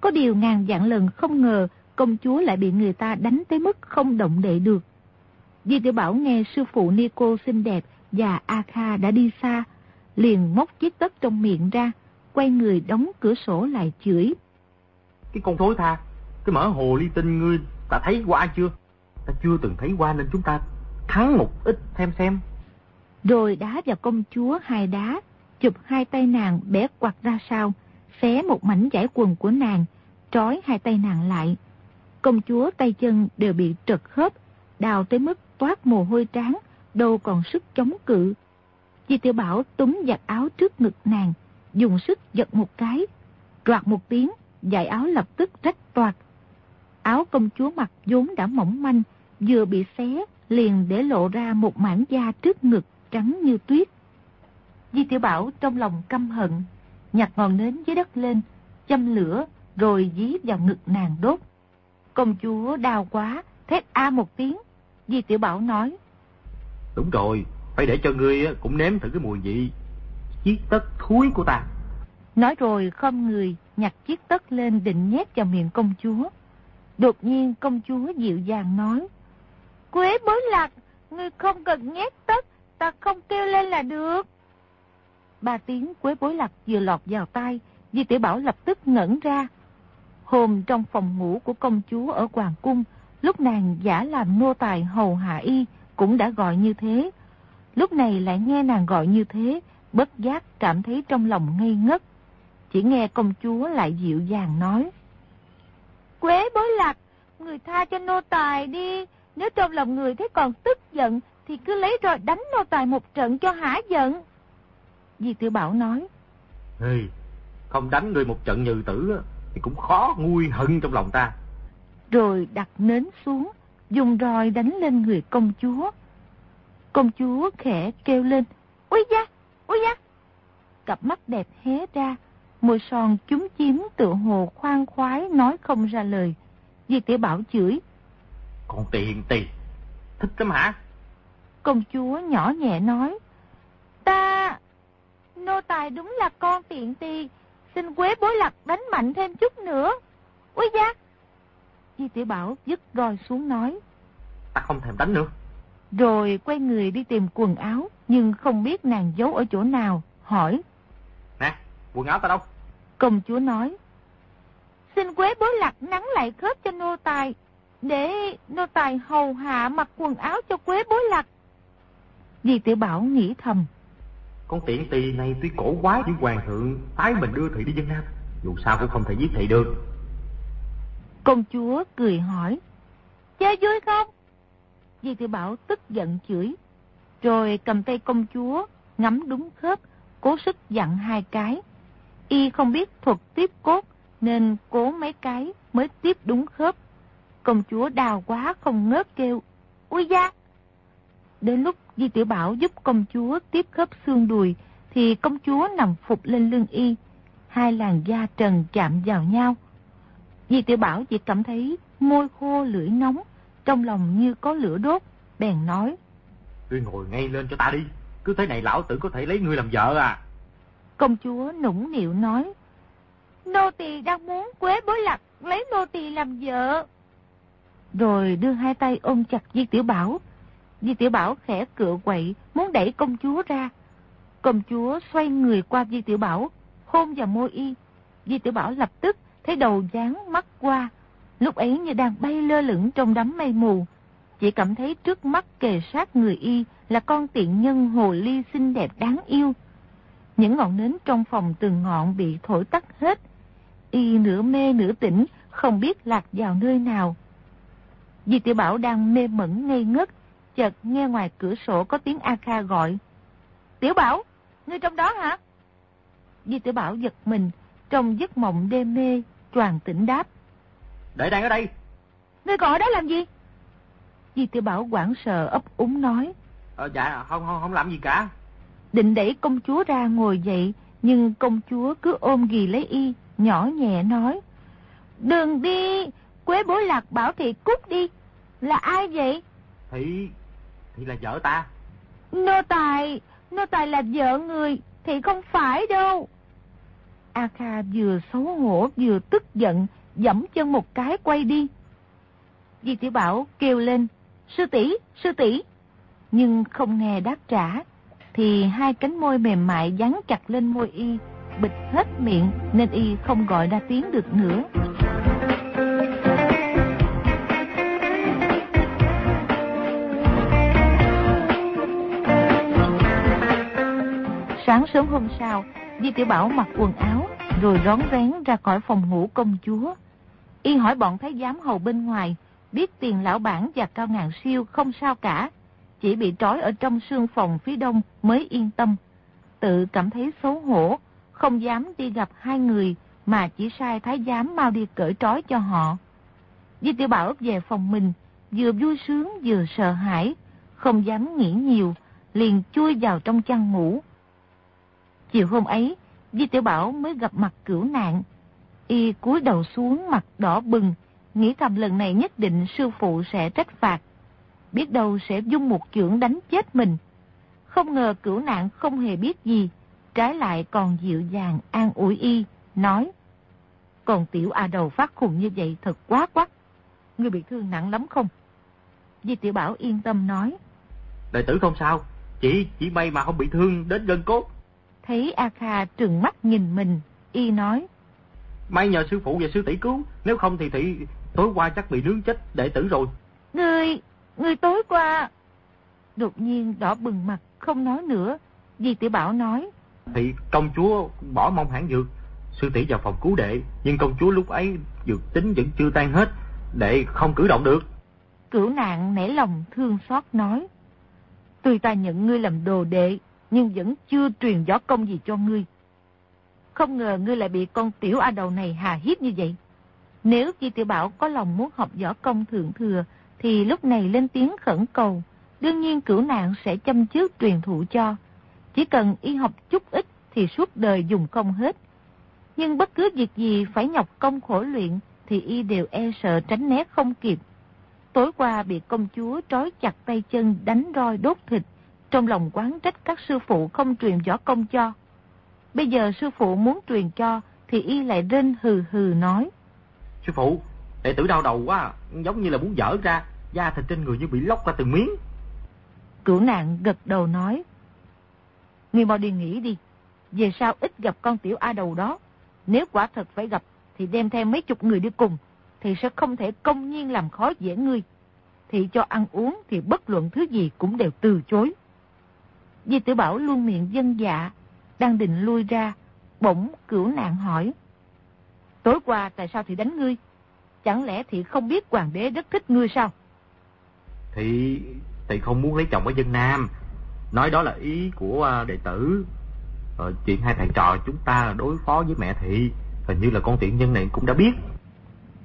Có điều ngàn dạng lần không ngờ công chúa lại bị người ta đánh tới mức không động đậy được. Di tiểu Bảo nghe sư phụ Nico xinh đẹp và A Kha đã đi xa, liền móc chiếc tất trong miệng ra, quay người đóng cửa sổ lại chửi. Cái con thối tha, cái mỡ hồ ly tinh ngươi, ta thấy qua chưa? Ta chưa từng thấy qua nên chúng ta thắng một ít xem xem. Rồi đá vào công chúa hai đá, chụp hai tay nàng bẻ quạt ra sau, xé một mảnh giải quần của nàng, trói hai tay nàng lại. Công chúa tay chân đều bị trật khớp, đào tới mức toát mồ hôi trán, đâu còn sức chống cự. Di tiểu Bảo túm giặt áo trước ngực nàng, dùng sức giật một cái, đoạt một tiếng, dải áo lập tức rách toạt. Áo công chúa mặc vốn đã mỏng manh, vừa bị xé, liền để lộ ra một mảng da trước ngực trắng như tuyết. Di tiểu Bảo trong lòng căm hận, nhặt ngọn nến dưới đất lên, châm lửa, rồi dí vào ngực nàng đốt. Công chúa đau quá, thét a một tiếng. Di tiểu Bảo nói. Đúng rồi, phải để cho ngươi cũng nếm thử cái mùi vị chiếc tất thúi của ta. Nói rồi không người nhặt chiếc tất lên định nhét vào miệng công chúa. Đột nhiên công chúa dịu dàng nói. Quế bối lạc, ngươi không cần nhét tất, ta không kêu lên là được. Ba tiếng quế bối lạc vừa lọt vào tay, Di tiểu Bảo lập tức ngẩn ra. Hôm trong phòng ngủ của công chúa ở Hoàng Cung, lúc nàng giả làm nô tài hầu hạ y, cũng đã gọi như thế. Lúc này lại nghe nàng gọi như thế, bất giác cảm thấy trong lòng ngây ngất. Chỉ nghe công chúa lại dịu dàng nói. Quế bối lạc, người tha cho nô tài đi. Nếu trong lòng người thấy còn tức giận, thì cứ lấy rồi đánh nô tài một trận cho hả giận. Di tiểu Bảo nói. Ê, không đánh người một trận như tử thì cũng khó nguôi hận trong lòng ta. Rồi đặt nến xuống, dùng roi đánh lên người công chúa. Công chúa khẽ kêu lên, Ui da, ui da. Cặp mắt đẹp hé ra, môi son chúng chiếm tựa hồ khoan khoái nói không ra lời. Di tiểu Bảo chửi. Còn tiền tiền, thích lắm hả? Công chúa nhỏ nhẹ nói. Ta, nô tài đúng là con tiện tì, xin quế bối lạc đánh mạnh thêm chút nữa. Ui da. Di tiểu Bảo dứt roi xuống nói. Ta không thèm đánh nữa. Rồi quay người đi tìm quần áo, nhưng không biết nàng giấu ở chỗ nào, hỏi. Nè, quần áo ta đâu? Công chúa nói. Xin quế bối lạc nắng lại khớp cho nô tài, để nô tài hầu hạ mặc quần áo cho quế bối lạc. Di tiểu Bảo nghĩ thầm. Con tiện tỳ này tuy cổ quái với hoàng thượng, tái mình đưa thị đi dân Nam. Dù sao cũng không thể giết thị được. Công chúa cười hỏi. Chơi vui không? Di tiểu Bảo tức giận chửi. Rồi cầm tay công chúa, ngắm đúng khớp, cố sức dặn hai cái. Y không biết thuật tiếp cốt, nên cố mấy cái mới tiếp đúng khớp. Công chúa đào quá không ngớt kêu. Ui da! Đến lúc Di Tiểu Bảo giúp công chúa tiếp khớp xương đùi, thì công chúa nằm phục lên lưng y. Hai làn da trần chạm vào nhau. Di Tiểu Bảo chỉ cảm thấy môi khô lưỡi nóng, trong lòng như có lửa đốt, bèn nói. Ngươi ngồi ngay lên cho ta đi, cứ thế này lão tử có thể lấy ngươi làm vợ à. Công chúa nũng nịu nói. Nô tỳ đang muốn quế bối lạc lấy nô tỳ làm vợ. Rồi đưa hai tay ôm chặt Di Tiểu Bảo. Di Tiểu Bảo khẽ cựa quậy, muốn đẩy công chúa ra. Công chúa xoay người qua Di Tiểu Bảo, hôn vào môi y. Di Tiểu Bảo lập tức thấy đầu dáng mắt qua. Lúc ấy như đang bay lơ lửng trong đám mây mù. Chỉ cảm thấy trước mắt kề sát người y là con tiện nhân hồ ly xinh đẹp đáng yêu. Những ngọn nến trong phòng từng ngọn bị thổi tắt hết. Y nửa mê nửa tỉnh, không biết lạc vào nơi nào. Di tiểu Bảo đang mê mẩn ngây ngất, chợt nghe ngoài cửa sổ có tiếng A Kha gọi. Tiểu Bảo, ngươi trong đó hả? Di tiểu Bảo giật mình, trong giấc mộng đê mê, tròn tỉnh đáp. Để đang ở đây. Ngươi còn ở đó làm gì? Di tiểu Bảo quảng sợ ấp úng nói. Ờ, dạ, không, không, không làm gì cả. định đẩy công chúa ra ngồi dậy, nhưng công chúa cứ ôm ghì lấy y, nhỏ nhẹ nói. Đừng đi, Quế bối lạc bảo thị cút đi. Là ai vậy? Thì, thì là vợ ta. Nô tài, nô tài là vợ người, thì không phải đâu. A Kha vừa xấu hổ vừa tức giận, dẫm chân một cái quay đi. Di Tiểu Bảo kêu lên, sư tỷ, sư tỷ, nhưng không nghe đáp trả, thì hai cánh môi mềm mại dán chặt lên môi y, bịt hết miệng nên y không gọi ra tiếng được nữa. Hôm sau, Di Tiểu Bảo mặc quần áo, rồi rón rén ra khỏi phòng ngủ công chúa. Y hỏi bọn thái giám hầu bên ngoài, biết tiền lão bản và cao ngàn siêu không sao cả, chỉ bị trói ở trong sương phòng phía đông mới yên tâm. Tự cảm thấy xấu hổ, không dám đi gặp hai người mà chỉ sai thái giám mau đi cởi trói cho họ. Di Tiểu Bảo về phòng mình, vừa vui sướng vừa sợ hãi, không dám nghĩ nhiều, liền chui vào trong chăn ngủ. Chiều hôm ấy, Di Tiểu Bảo mới gặp mặt cửu nạn. Y cúi đầu xuống mặt đỏ bừng, nghĩ thầm lần này nhất định sư phụ sẽ trách phạt. Biết đâu sẽ dung một chưởng đánh chết mình. Không ngờ cửu nạn không hề biết gì, trái lại còn dịu dàng an ủi y, nói. Còn tiểu A đầu phát khùng như vậy thật quá quắc. Ngươi bị thương nặng lắm không? Di Tiểu Bảo yên tâm nói. Đại tử không sao, chỉ chỉ may mà không bị thương đến gân cốt. Thấy A Kha trừng mắt nhìn mình, y nói. May nhờ sư phụ và sư tỷ cứu, nếu không thì thị tối qua chắc bị nướng chết đệ tử rồi. Người, người tối qua... Đột nhiên đỏ bừng mặt, không nói nữa. Di tiểu Bảo nói. Thì công chúa bỏ mong hãng dược. Sư tỷ vào phòng cứu đệ, nhưng công chúa lúc ấy dược tính vẫn chưa tan hết, đệ không cử động được. Cửu nạn nể lòng thương xót nói. Tuy ta nhận ngươi làm đồ đệ, nhưng vẫn chưa truyền võ công gì cho ngươi. Không ngờ ngươi lại bị con tiểu A đầu này hà hiếp như vậy. Nếu Chi Tiểu Bảo có lòng muốn học võ công thượng thừa, thì lúc này lên tiếng khẩn cầu. Đương nhiên cửu nạn sẽ chăm trước truyền thụ cho. Chỉ cần y học chút ít thì suốt đời dùng công hết. Nhưng bất cứ việc gì phải nhọc công khổ luyện thì y đều e sợ tránh né không kịp. Tối qua bị công chúa trói chặt tay chân đánh roi đốt thịt, trong lòng quán trách các sư phụ không truyền võ công cho. Bây giờ sư phụ muốn truyền cho, thì y lại rên hừ hừ nói. Sư phụ, đệ tử đau đầu quá, giống như là muốn dở ra, da thịt trên người như bị lóc ra từng miếng. Cửu nạn gật đầu nói. Ngươi mau đi nghỉ đi, về sau ít gặp con tiểu A đầu đó. Nếu quả thật phải gặp, thì đem theo mấy chục người đi cùng, thì sẽ không thể công nhiên làm khó dễ ngươi. Thì cho ăn uống thì bất luận thứ gì cũng đều từ chối. Di tử Bảo luôn miệng dân dạ, đang định lui ra, bỗng cửu nạn hỏi. Tối qua tại sao thì đánh ngươi? Chẳng lẽ thì không biết hoàng đế rất thích ngươi sao? Thì, thì không muốn lấy chồng ở dân Nam. Nói đó là ý của à, đệ tử. Ờ, chuyện hai thầy trò chúng ta đối phó với mẹ thị, hình như là con tiện nhân này cũng đã biết.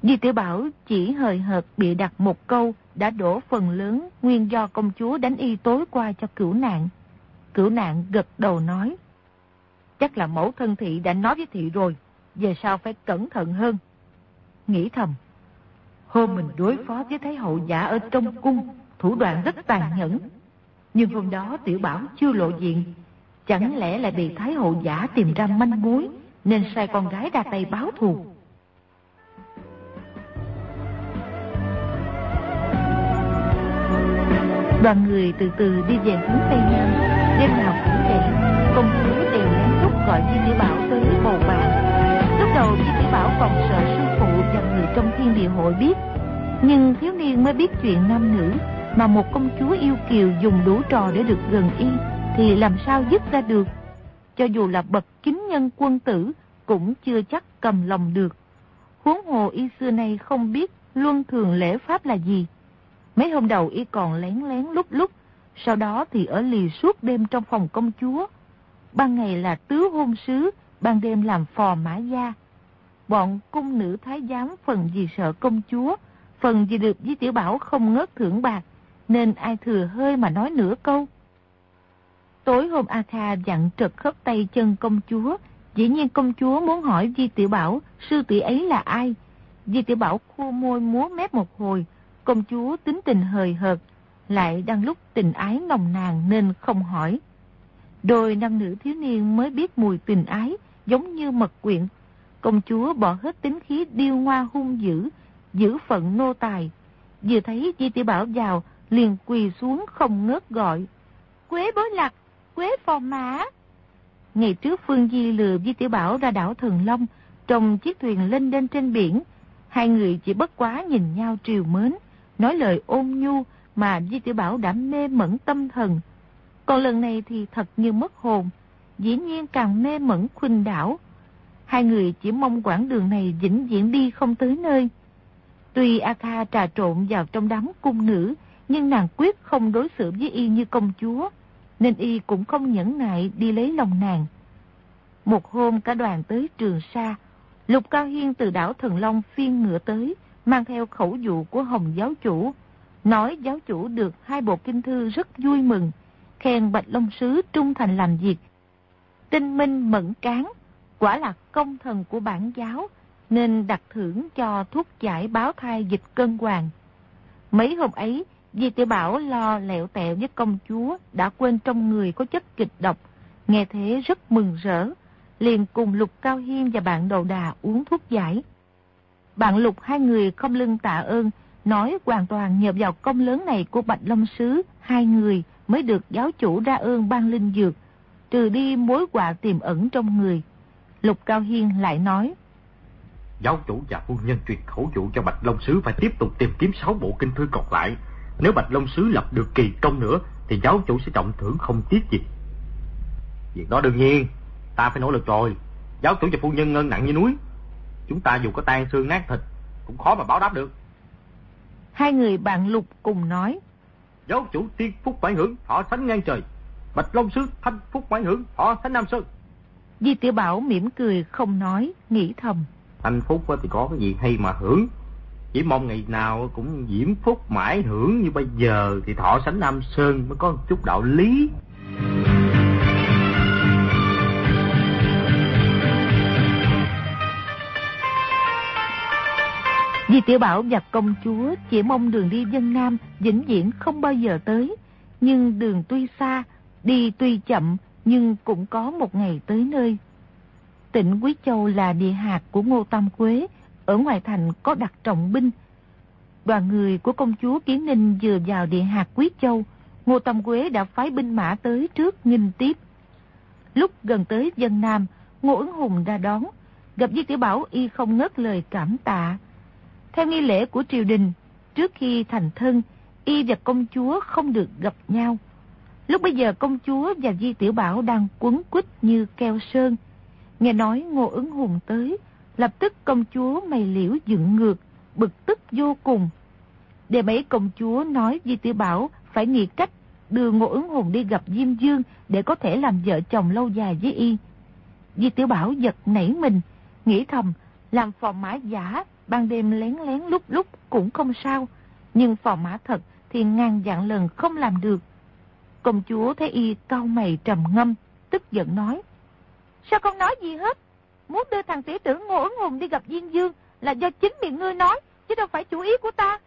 Di Tiểu Bảo chỉ hời hợt bị đặt một câu đã đổ phần lớn nguyên do công chúa đánh y tối qua cho cửu nạn. Cửu nạn gật đầu nói. Chắc là mẫu thân thị đã nói với thị rồi, về sau phải cẩn thận hơn. Nghĩ thầm, hôm mình đối phó với Thái hậu giả ở trong cung, thủ đoạn rất tàn nhẫn. Nhưng hôm đó tiểu bảo chưa lộ diện, chẳng lẽ lại bị Thái hậu giả tìm ra manh mối, nên sai con gái ra tay báo thù. Đoàn người từ từ đi về hướng Tây Nam, đêm nào cũng vậy, công chúa đều lén lút gọi Di Tiểu Bảo tới bầu bạn. Lúc đầu Di Tiểu Bảo còn sợ sư phụ và người trong thiên địa hội biết, nhưng thiếu niên mới biết chuyện nam nữ, mà một công chúa yêu kiều dùng đủ trò để được gần y, thì làm sao dứt ra được. Cho dù là bậc chính nhân quân tử, cũng chưa chắc cầm lòng được. Huống hồ y xưa nay không biết luân thường lễ pháp là gì. Mấy hôm đầu y còn lén lén lúc lúc, sau đó thì ở lì suốt đêm trong phòng công chúa. Ban ngày là tứ hôn sứ, ban đêm làm phò mã gia. Bọn cung nữ thái giám phần vì sợ công chúa, phần vì được với tiểu bảo không ngớt thưởng bạc, nên ai thừa hơi mà nói nửa câu. Tối hôm A Kha dặn trật khớp tay chân công chúa, dĩ nhiên công chúa muốn hỏi Di Tiểu Bảo sư tỷ ấy là ai. Di Tiểu Bảo khô môi múa mép một hồi, công chúa tính tình hời hợt, lại đang lúc tình ái nồng nàn nên không hỏi. Đôi nam nữ thiếu niên mới biết mùi tình ái, giống như mật quyện. Công chúa bỏ hết tính khí điêu ngoa hung dữ, giữ phận nô tài. Vừa thấy Di Tiểu Bảo vào, liền quỳ xuống không ngớt gọi. Quế bối lạc, quế phò mã. Ngày trước Phương Di lừa Di Tiểu Bảo ra đảo Thần Long, trong chiếc thuyền lên đên trên biển. Hai người chỉ bất quá nhìn nhau triều mến, nói lời ôn nhu mà Di Tiểu Bảo đã mê mẩn tâm thần. Còn lần này thì thật như mất hồn, dĩ nhiên càng mê mẩn khuynh đảo. Hai người chỉ mong quãng đường này vĩnh viễn đi không tới nơi. Tuy A Kha trà trộn vào trong đám cung nữ, nhưng nàng quyết không đối xử với y như công chúa, nên y cũng không nhẫn nại đi lấy lòng nàng. Một hôm cả đoàn tới Trường Sa, Lục Cao Hiên từ đảo Thần Long phiên ngựa tới, mang theo khẩu dụ của Hồng giáo chủ, nói giáo chủ được hai bộ kinh thư rất vui mừng, khen Bạch Long Sứ trung thành làm việc. Tinh minh mẫn cán, quả là công thần của bản giáo, nên đặt thưởng cho thuốc giải báo thai dịch cân hoàng. Mấy hôm ấy, Di Tiểu Bảo lo lẹo tẹo với công chúa, đã quên trong người có chất kịch độc, nghe thế rất mừng rỡ, liền cùng Lục Cao Hiên và bạn đầu đà uống thuốc giải. Bạn Lục hai người không lưng tạ ơn, nói hoàn toàn nhờ vào công lớn này của Bạch Long Sứ, hai người mới được giáo chủ ra ơn ban linh dược, trừ đi mối họa tiềm ẩn trong người. Lục Cao Hiên lại nói, Giáo chủ và phu nhân truyền khẩu dụ cho Bạch Long Sứ phải tiếp tục tìm kiếm sáu bộ kinh thư còn lại. Nếu Bạch Long Sứ lập được kỳ công nữa, thì giáo chủ sẽ trọng thưởng không tiếc gì. Việc đó đương nhiên, ta phải nỗ lực rồi. Giáo chủ và phu nhân ngân nặng như núi. Chúng ta dù có tan xương nát thịt, cũng khó mà báo đáp được. Hai người bạn lục cùng nói. Giáo chủ tiên phúc ngoại hưởng, họ sánh ngang trời. Bạch Long Sứ thanh phúc ngoại hưởng, họ sánh Nam Sơn. Di Tiểu Bảo mỉm cười không nói, nghĩ thầm. Thanh phúc thì có cái gì hay mà hưởng. Chỉ mong ngày nào cũng diễm phúc mãi hưởng như bây giờ thì thọ sánh Nam Sơn mới có một chút đạo lý. Di Tiểu Bảo và công chúa chỉ mong đường đi dân Nam vĩnh viễn không bao giờ tới. Nhưng đường tuy xa, đi tuy chậm, nhưng cũng có một ngày tới nơi. Tỉnh Quý Châu là địa hạt của Ngô Tam Quế, ở ngoài thành có đặt trọng binh. Đoàn người của công chúa Kiến Ninh vừa vào địa hạt Quý Châu, Ngô Tam Quế đã phái binh mã tới trước nghinh tiếp. Lúc gần tới dân Nam, Ngô Ứng Hùng ra đón, gặp Di Tiểu Bảo y không ngớt lời cảm tạ. Theo nghi lễ của triều đình, trước khi thành thân, y và công chúa không được gặp nhau. Lúc bây giờ công chúa và Di Tiểu Bảo đang quấn quýt như keo sơn. Nghe nói Ngô Ứng Hùng tới, lập tức công chúa mày liễu dựng ngược, bực tức vô cùng. Để mấy công chúa nói Di Tiểu Bảo phải nghĩ cách đưa Ngô Ứng Hùng đi gặp Diêm Dương để có thể làm vợ chồng lâu dài với y. Di Tiểu Bảo giật nảy mình, nghĩ thầm, làm phò mã giả, ban đêm lén lén lúc lúc cũng không sao, nhưng phò mã thật thì ngàn dạng lần không làm được. Công chúa thấy y cau mày trầm ngâm, tức giận nói. Sao không nói gì hết? Muốn đưa thằng tiểu tử Ngô ứng hùng đi gặp Diên Dương là do chính miệng ngươi nói, chứ đâu phải chủ ý của ta.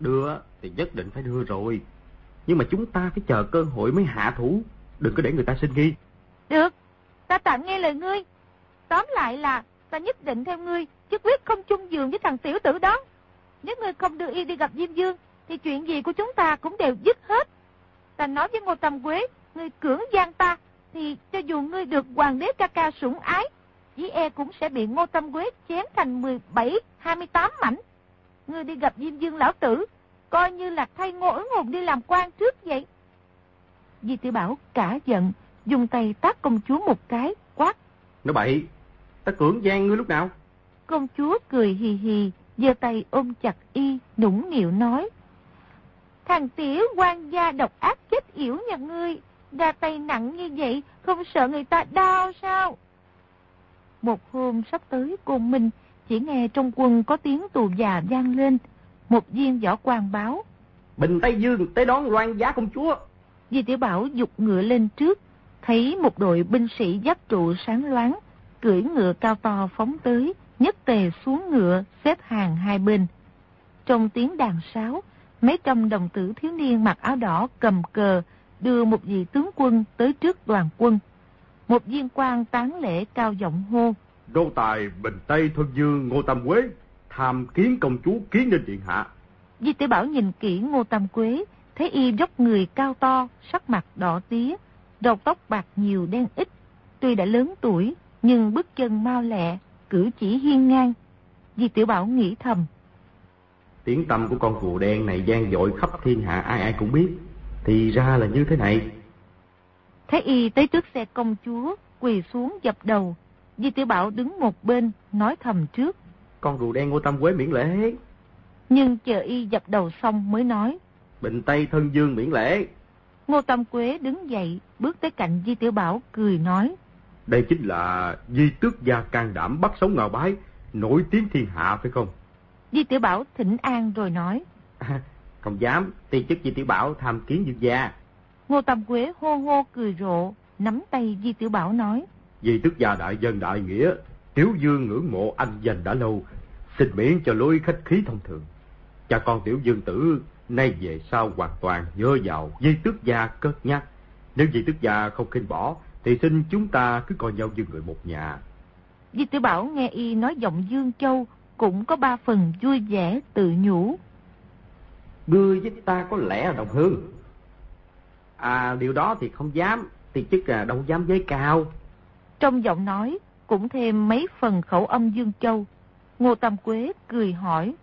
Đưa thì nhất định phải đưa rồi. Nhưng mà chúng ta phải chờ cơ hội mới hạ thủ. Đừng có để người ta sinh nghi. Được, ta tạm nghe lời ngươi. Tóm lại là ta nhất định theo ngươi, chứ quyết không chung giường với thằng tiểu tử đó. Nếu ngươi không đưa y đi gặp Diêm Dương, thì chuyện gì của chúng ta cũng đều dứt hết. Ta nói với Ngô Tâm Quế, ngươi cưỡng gian ta, thì cho dù ngươi được hoàng đế ca ca sủng ái, dĩ e cũng sẽ bị Ngô Tâm Quế chém thành 17, 28 mảnh. Ngươi đi gặp Diêm Dương lão tử, coi như là thay Ngô ứng hùng đi làm quan trước vậy. Di tiểu Bảo cả giận, dùng tay tát công chúa một cái, quát. Nó bậy, ta cưỡng gian ngươi lúc nào? Công chúa cười hì hì, giơ tay ôm chặt y, nũng nịu nói. Thằng tiểu quan gia độc ác chết yểu nhà ngươi, ra tay nặng như vậy, không sợ người ta đau sao? Một hôm sắp tới côn minh, chỉ nghe trong quân có tiếng tù già vang lên. Một viên võ quan báo. Bình Tây Dương tới đón loan giá công chúa. Di Tiểu Bảo dục ngựa lên trước, thấy một đội binh sĩ giáp trụ sáng loáng, cưỡi ngựa cao to phóng tới, nhất tề xuống ngựa, xếp hàng hai bên. Trong tiếng đàn sáo, mấy trăm đồng tử thiếu niên mặc áo đỏ cầm cờ, đưa một vị tướng quân tới trước đoàn quân. Một viên quan tán lễ cao giọng hô. Đô tài Bình Tây Thuân Dương Ngô Tam Quế, tham kiến công chúa kiến ninh điện hạ. Di Tiểu Bảo nhìn kỹ Ngô Tam Quế, thấy y dốc người cao to, sắc mặt đỏ tía, đầu tóc bạc nhiều đen ít. Tuy đã lớn tuổi, nhưng bước chân mau lẹ, cử chỉ hiên ngang. Di Tiểu Bảo nghĩ thầm. Tiếng tâm của con rùa đen này gian dội khắp thiên hạ ai ai cũng biết. Thì ra là như thế này. Thấy y tới trước xe công chúa, quỳ xuống dập đầu. Di Tiểu Bảo đứng một bên, nói thầm trước. Con rùa đen Ngô Tam Quế miễn lễ. Nhưng chờ y dập đầu xong mới nói. Bình Tây Thân Dương miễn lễ. Ngô Tam Quế đứng dậy, bước tới cạnh Di Tiểu Bảo, cười nói. Đây chính là di tước gia can đảm bắt sống ngào bái, nổi tiếng thiên hạ phải không? Di Tiểu Bảo thỉnh an rồi nói. À, không dám, ti chức Di Tiểu Bảo tham kiến dương gia. Ngô Tam Quế hô hô cười rộ, nắm tay Di Tiểu Bảo nói. Di tước gia đại dân đại nghĩa, Tiểu Dương ngưỡng mộ anh dành đã lâu, xin miễn cho lối khách khí thông thường. Cha con Tiểu Dương tử nay về sau hoàn toàn nhớ vào Di tước gia cất nhắc. Nếu Di tước gia không khinh bỏ, thì xin chúng ta cứ coi nhau như người một nhà. Di Tiểu Bảo nghe y nói giọng Dương Châu cũng có ba phần vui vẻ tự nhủ. Ngươi với ta có lẽ là đồng hương. À, điều đó thì không dám, thì chức là đâu dám với cao. Trong giọng nói cũng thêm mấy phần khẩu âm Dương Châu. Ngô Tam Quế cười hỏi.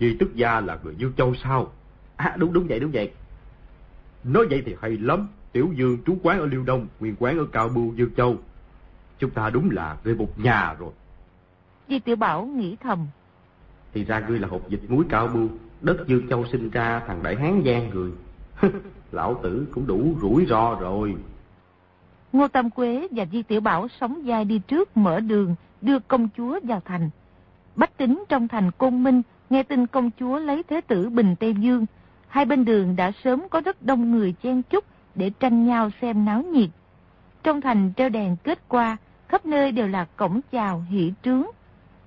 Di tức gia là người Dương Châu sao? À đúng đúng vậy đúng vậy. Nói vậy thì hay lắm. Tiểu Dương trú quán ở Liêu Đông, nguyên quán ở Cao Bưu Dương Châu. Chúng ta đúng là người một nhà rồi. Di Tiểu Bảo nghĩ thầm. Thì ra ngươi là hộp dịch muối Cao Bưu, đất Dương Châu sinh ra thằng Đại Hán gian người. Lão tử cũng đủ rủi ro rồi. Ngô Tam Quế và Di Tiểu Bảo sống dai đi trước mở đường, đưa công chúa vào thành. Bách tính trong thành Côn Minh nghe tin công chúa lấy thế tử Bình Tây Dương. Hai bên đường đã sớm có rất đông người chen chúc để tranh nhau xem náo nhiệt. Trong thành treo đèn kết qua, khắp nơi đều là cổng chào hỷ trướng.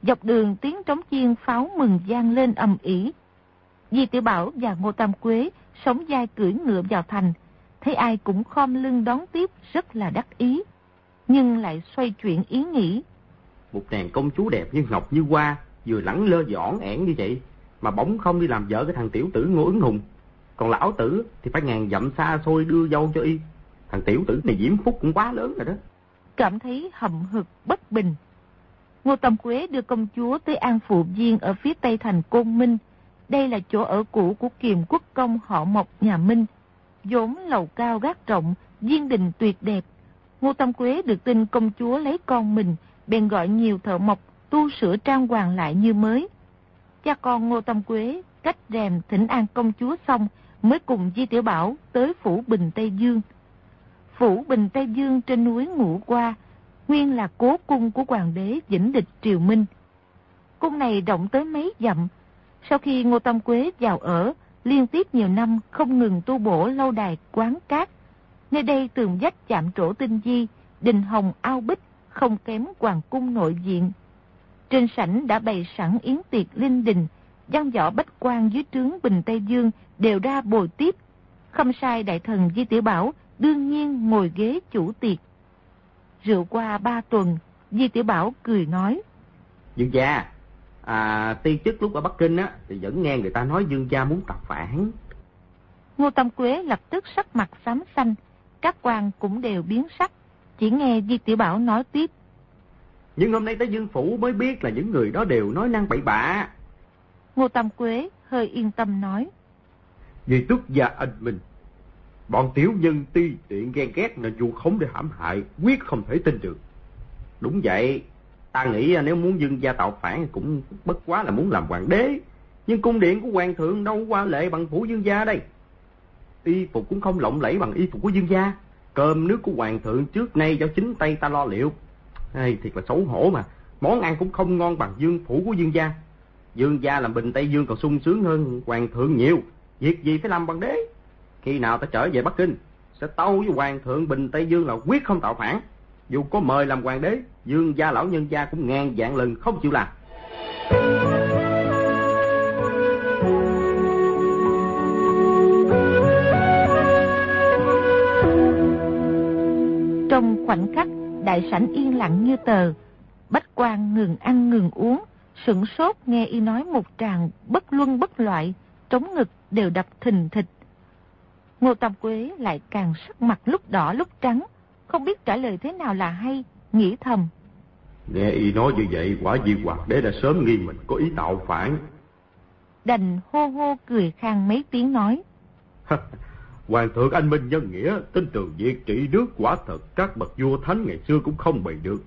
Dọc đường tiếng trống chiên pháo mừng gian lên ầm ỉ. Di Tiểu Bảo và Ngô Tam Quế sống dai cưỡi ngựa vào thành, thấy ai cũng khom lưng đón tiếp rất là đắc ý, nhưng lại xoay chuyển ý nghĩ. Một nàng công chúa đẹp như ngọc như hoa, vừa lẳng lơ giỏn ẻn như vậy, mà bỗng không đi làm vợ cái thằng tiểu tử Ngô ứng hùng. Còn lão tử thì phải ngàn dặm xa xôi đưa dâu cho y. Thằng tiểu tử này diễm phúc cũng quá lớn rồi đó. Cảm thấy hậm hực bất bình. Ngô Tâm Quế đưa công chúa tới An Phụ Viên ở phía tây thành Côn Minh. Đây là chỗ ở cũ của kiềm quốc công họ Mộc nhà Minh. vốn lầu cao gác rộng, viên đình tuyệt đẹp. Ngô Tâm Quế được tin công chúa lấy con mình, bèn gọi nhiều thợ mộc tu sửa trang hoàng lại như mới. Cha con Ngô Tâm Quế cách rèm thỉnh an công chúa xong mới cùng Di Tiểu Bảo tới phủ Bình Tây Dương. Phủ Bình Tây Dương trên núi Ngũ Qua, nguyên là cố cung của hoàng đế Vĩnh Địch Triều Minh. Cung này rộng tới mấy dặm. Sau khi Ngô Tâm Quế vào ở, liên tiếp nhiều năm không ngừng tu bổ lâu đài quán cát. Nơi đây tường vách chạm trổ tinh di, đình hồng ao bích, không kém hoàng cung nội diện. Trên sảnh đã bày sẵn yến tiệc linh đình, văn võ bách quan dưới trướng Bình Tây Dương đều ra bồi tiếp. Không sai đại thần Di Tiểu Bảo đương nhiên ngồi ghế chủ tiệc. Rượu qua ba tuần, Di Tiểu Bảo cười nói. Dương gia, à, ti chức lúc ở Bắc Kinh á, thì vẫn nghe người ta nói Dương gia muốn tập phản. Ngô Tâm Quế lập tức sắc mặt xám xanh, các quan cũng đều biến sắc. Chỉ nghe Di Tiểu Bảo nói tiếp. Nhưng hôm nay tới Dương Phủ mới biết là những người đó đều nói năng bậy bạ. Ngô Tâm Quế hơi yên tâm nói. Vì tức gia anh mình, bọn tiểu nhân ti tiện ghen ghét nên dù không để hãm hại, quyết không thể tin được. Đúng vậy, ta nghĩ nếu muốn dương gia tạo phản cũng bất quá là muốn làm hoàng đế. Nhưng cung điện của hoàng thượng đâu qua lệ bằng phủ dương gia đây. Y phục cũng không lộng lẫy bằng y phục của dương gia. Cơm nước của hoàng thượng trước nay do chính tay ta lo liệu. Ê, thiệt là xấu hổ mà. Món ăn cũng không ngon bằng dương phủ của dương gia. Dương gia làm bình Tây Dương còn sung sướng hơn hoàng thượng nhiều. Việc gì phải làm bằng đế. Khi nào ta trở về Bắc Kinh, sẽ tâu với hoàng thượng Bình Tây Dương là quyết không tạo phản. Dù có mời làm hoàng đế, dương gia lão nhân gia cũng ngàn dạng lần không chịu làm. Trong khoảnh khắc, đại sảnh yên lặng như tờ. Bách quan ngừng ăn ngừng uống, sửng sốt nghe y nói một tràng bất luân bất loại, trống ngực đều đập thình thịch. Ngô Tam Quế lại càng sắc mặt lúc đỏ lúc trắng, không biết trả lời thế nào là hay, nghĩ thầm. Nghe y nói như vậy, quả di hoặc đế đã sớm nghi mình có ý tạo phản. Đành hô hô cười khang mấy tiếng nói. Hoàng thượng anh minh nhân nghĩa, tin tưởng việc trị nước quả thật các bậc vua thánh ngày xưa cũng không bày được.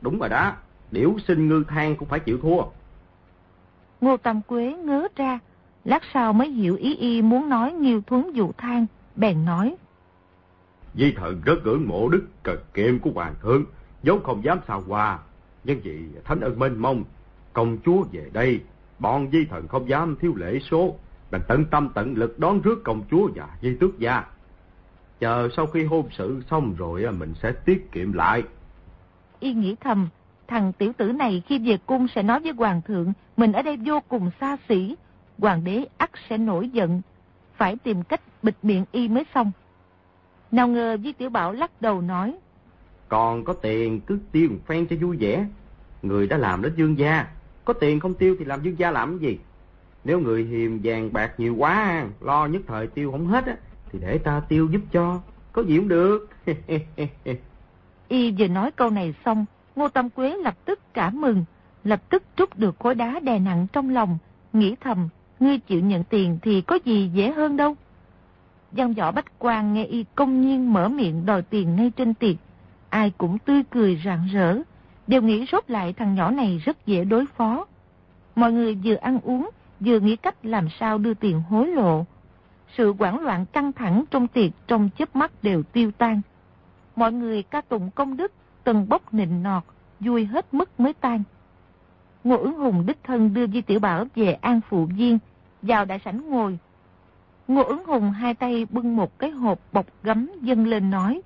Đúng rồi đó, điểu sinh ngư thang cũng phải chịu thua. Ngô Tam Quế ngớ ra, lát sau mới hiểu ý y muốn nói nghiêu thuấn dụ thang, bèn nói. Di thần rất ngưỡng mộ đức cần kiệm của hoàng thượng, vốn không dám sao qua. Nhưng vì thánh ân mênh mông, công chúa về đây, bọn di thần không dám thiếu lễ số, đành tận tâm tận lực đón rước công chúa và di tước gia. Chờ sau khi hôn sự xong rồi mình sẽ tiết kiệm lại. Y nghĩ thầm, thằng tiểu tử này khi về cung sẽ nói với hoàng thượng, mình ở đây vô cùng xa xỉ, hoàng đế ắt sẽ nổi giận, phải tìm cách bịt miệng y mới xong. Nào ngờ Di Tiểu Bảo lắc đầu nói. Còn có tiền cứ tiêu một phen cho vui vẻ. Người đã làm đến dương gia. Có tiền không tiêu thì làm dương gia làm cái gì? Nếu người hiềm vàng bạc nhiều quá, lo nhất thời tiêu không hết á, thì để ta tiêu giúp cho. Có gì cũng được. y vừa nói câu này xong, Ngô Tâm Quế lập tức trả mừng, lập tức trút được khối đá đè nặng trong lòng, nghĩ thầm, ngươi chịu nhận tiền thì có gì dễ hơn đâu. Giang võ bách quan nghe y công nhiên mở miệng đòi tiền ngay trên tiệc. Ai cũng tươi cười rạng rỡ, đều nghĩ rốt lại thằng nhỏ này rất dễ đối phó. Mọi người vừa ăn uống, vừa nghĩ cách làm sao đưa tiền hối lộ. Sự quảng loạn căng thẳng trong tiệc trong chớp mắt đều tiêu tan. Mọi người ca tụng công đức, từng bốc nịnh nọt, vui hết mức mới tan. Ngô ứng hùng đích thân đưa Di Tiểu Bảo về An Phụ Viên, vào đại sảnh ngồi, Ngô ứng hùng hai tay bưng một cái hộp bọc gấm dâng lên nói.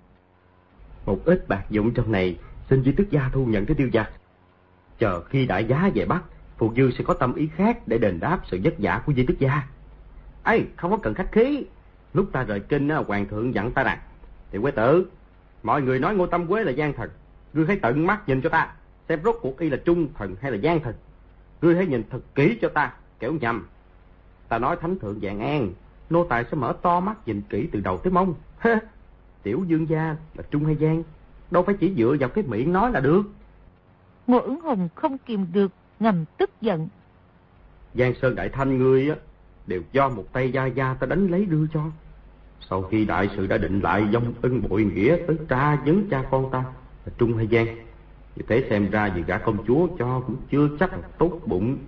Một ít bạc dụng trong này, xin di tức gia thu nhận tới tiêu gia. Chờ khi đại giá về Bắc, Phụ Dư sẽ có tâm ý khác để đền đáp sự vất vả của di tức gia. ấy không có cần khách khí. Lúc ta rời kinh, hoàng thượng dặn ta rằng, thì quế tử, mọi người nói ngô tâm quế là gian thật. Ngươi hãy tận mắt nhìn cho ta, xem rốt cuộc y là trung thần hay là gian thần. Ngươi hãy nhìn thật kỹ cho ta, kẻo nhầm. Ta nói thánh thượng dạng an, nô tài sẽ mở to mắt nhìn kỹ từ đầu tới mông. Tiểu dương gia là trung hay gian, đâu phải chỉ dựa vào cái miệng nói là được. Ngô ứng hùng không kìm được, ngầm tức giận. Giang Sơn Đại Thanh ngươi á, đều do một tay gia gia ta đánh lấy đưa cho. Sau khi đại sự đã định lại dông ân bội nghĩa tới tra vấn cha con ta Trung hay Giang. Như thế xem ra vì gã công chúa cho cũng chưa chắc là tốt bụng.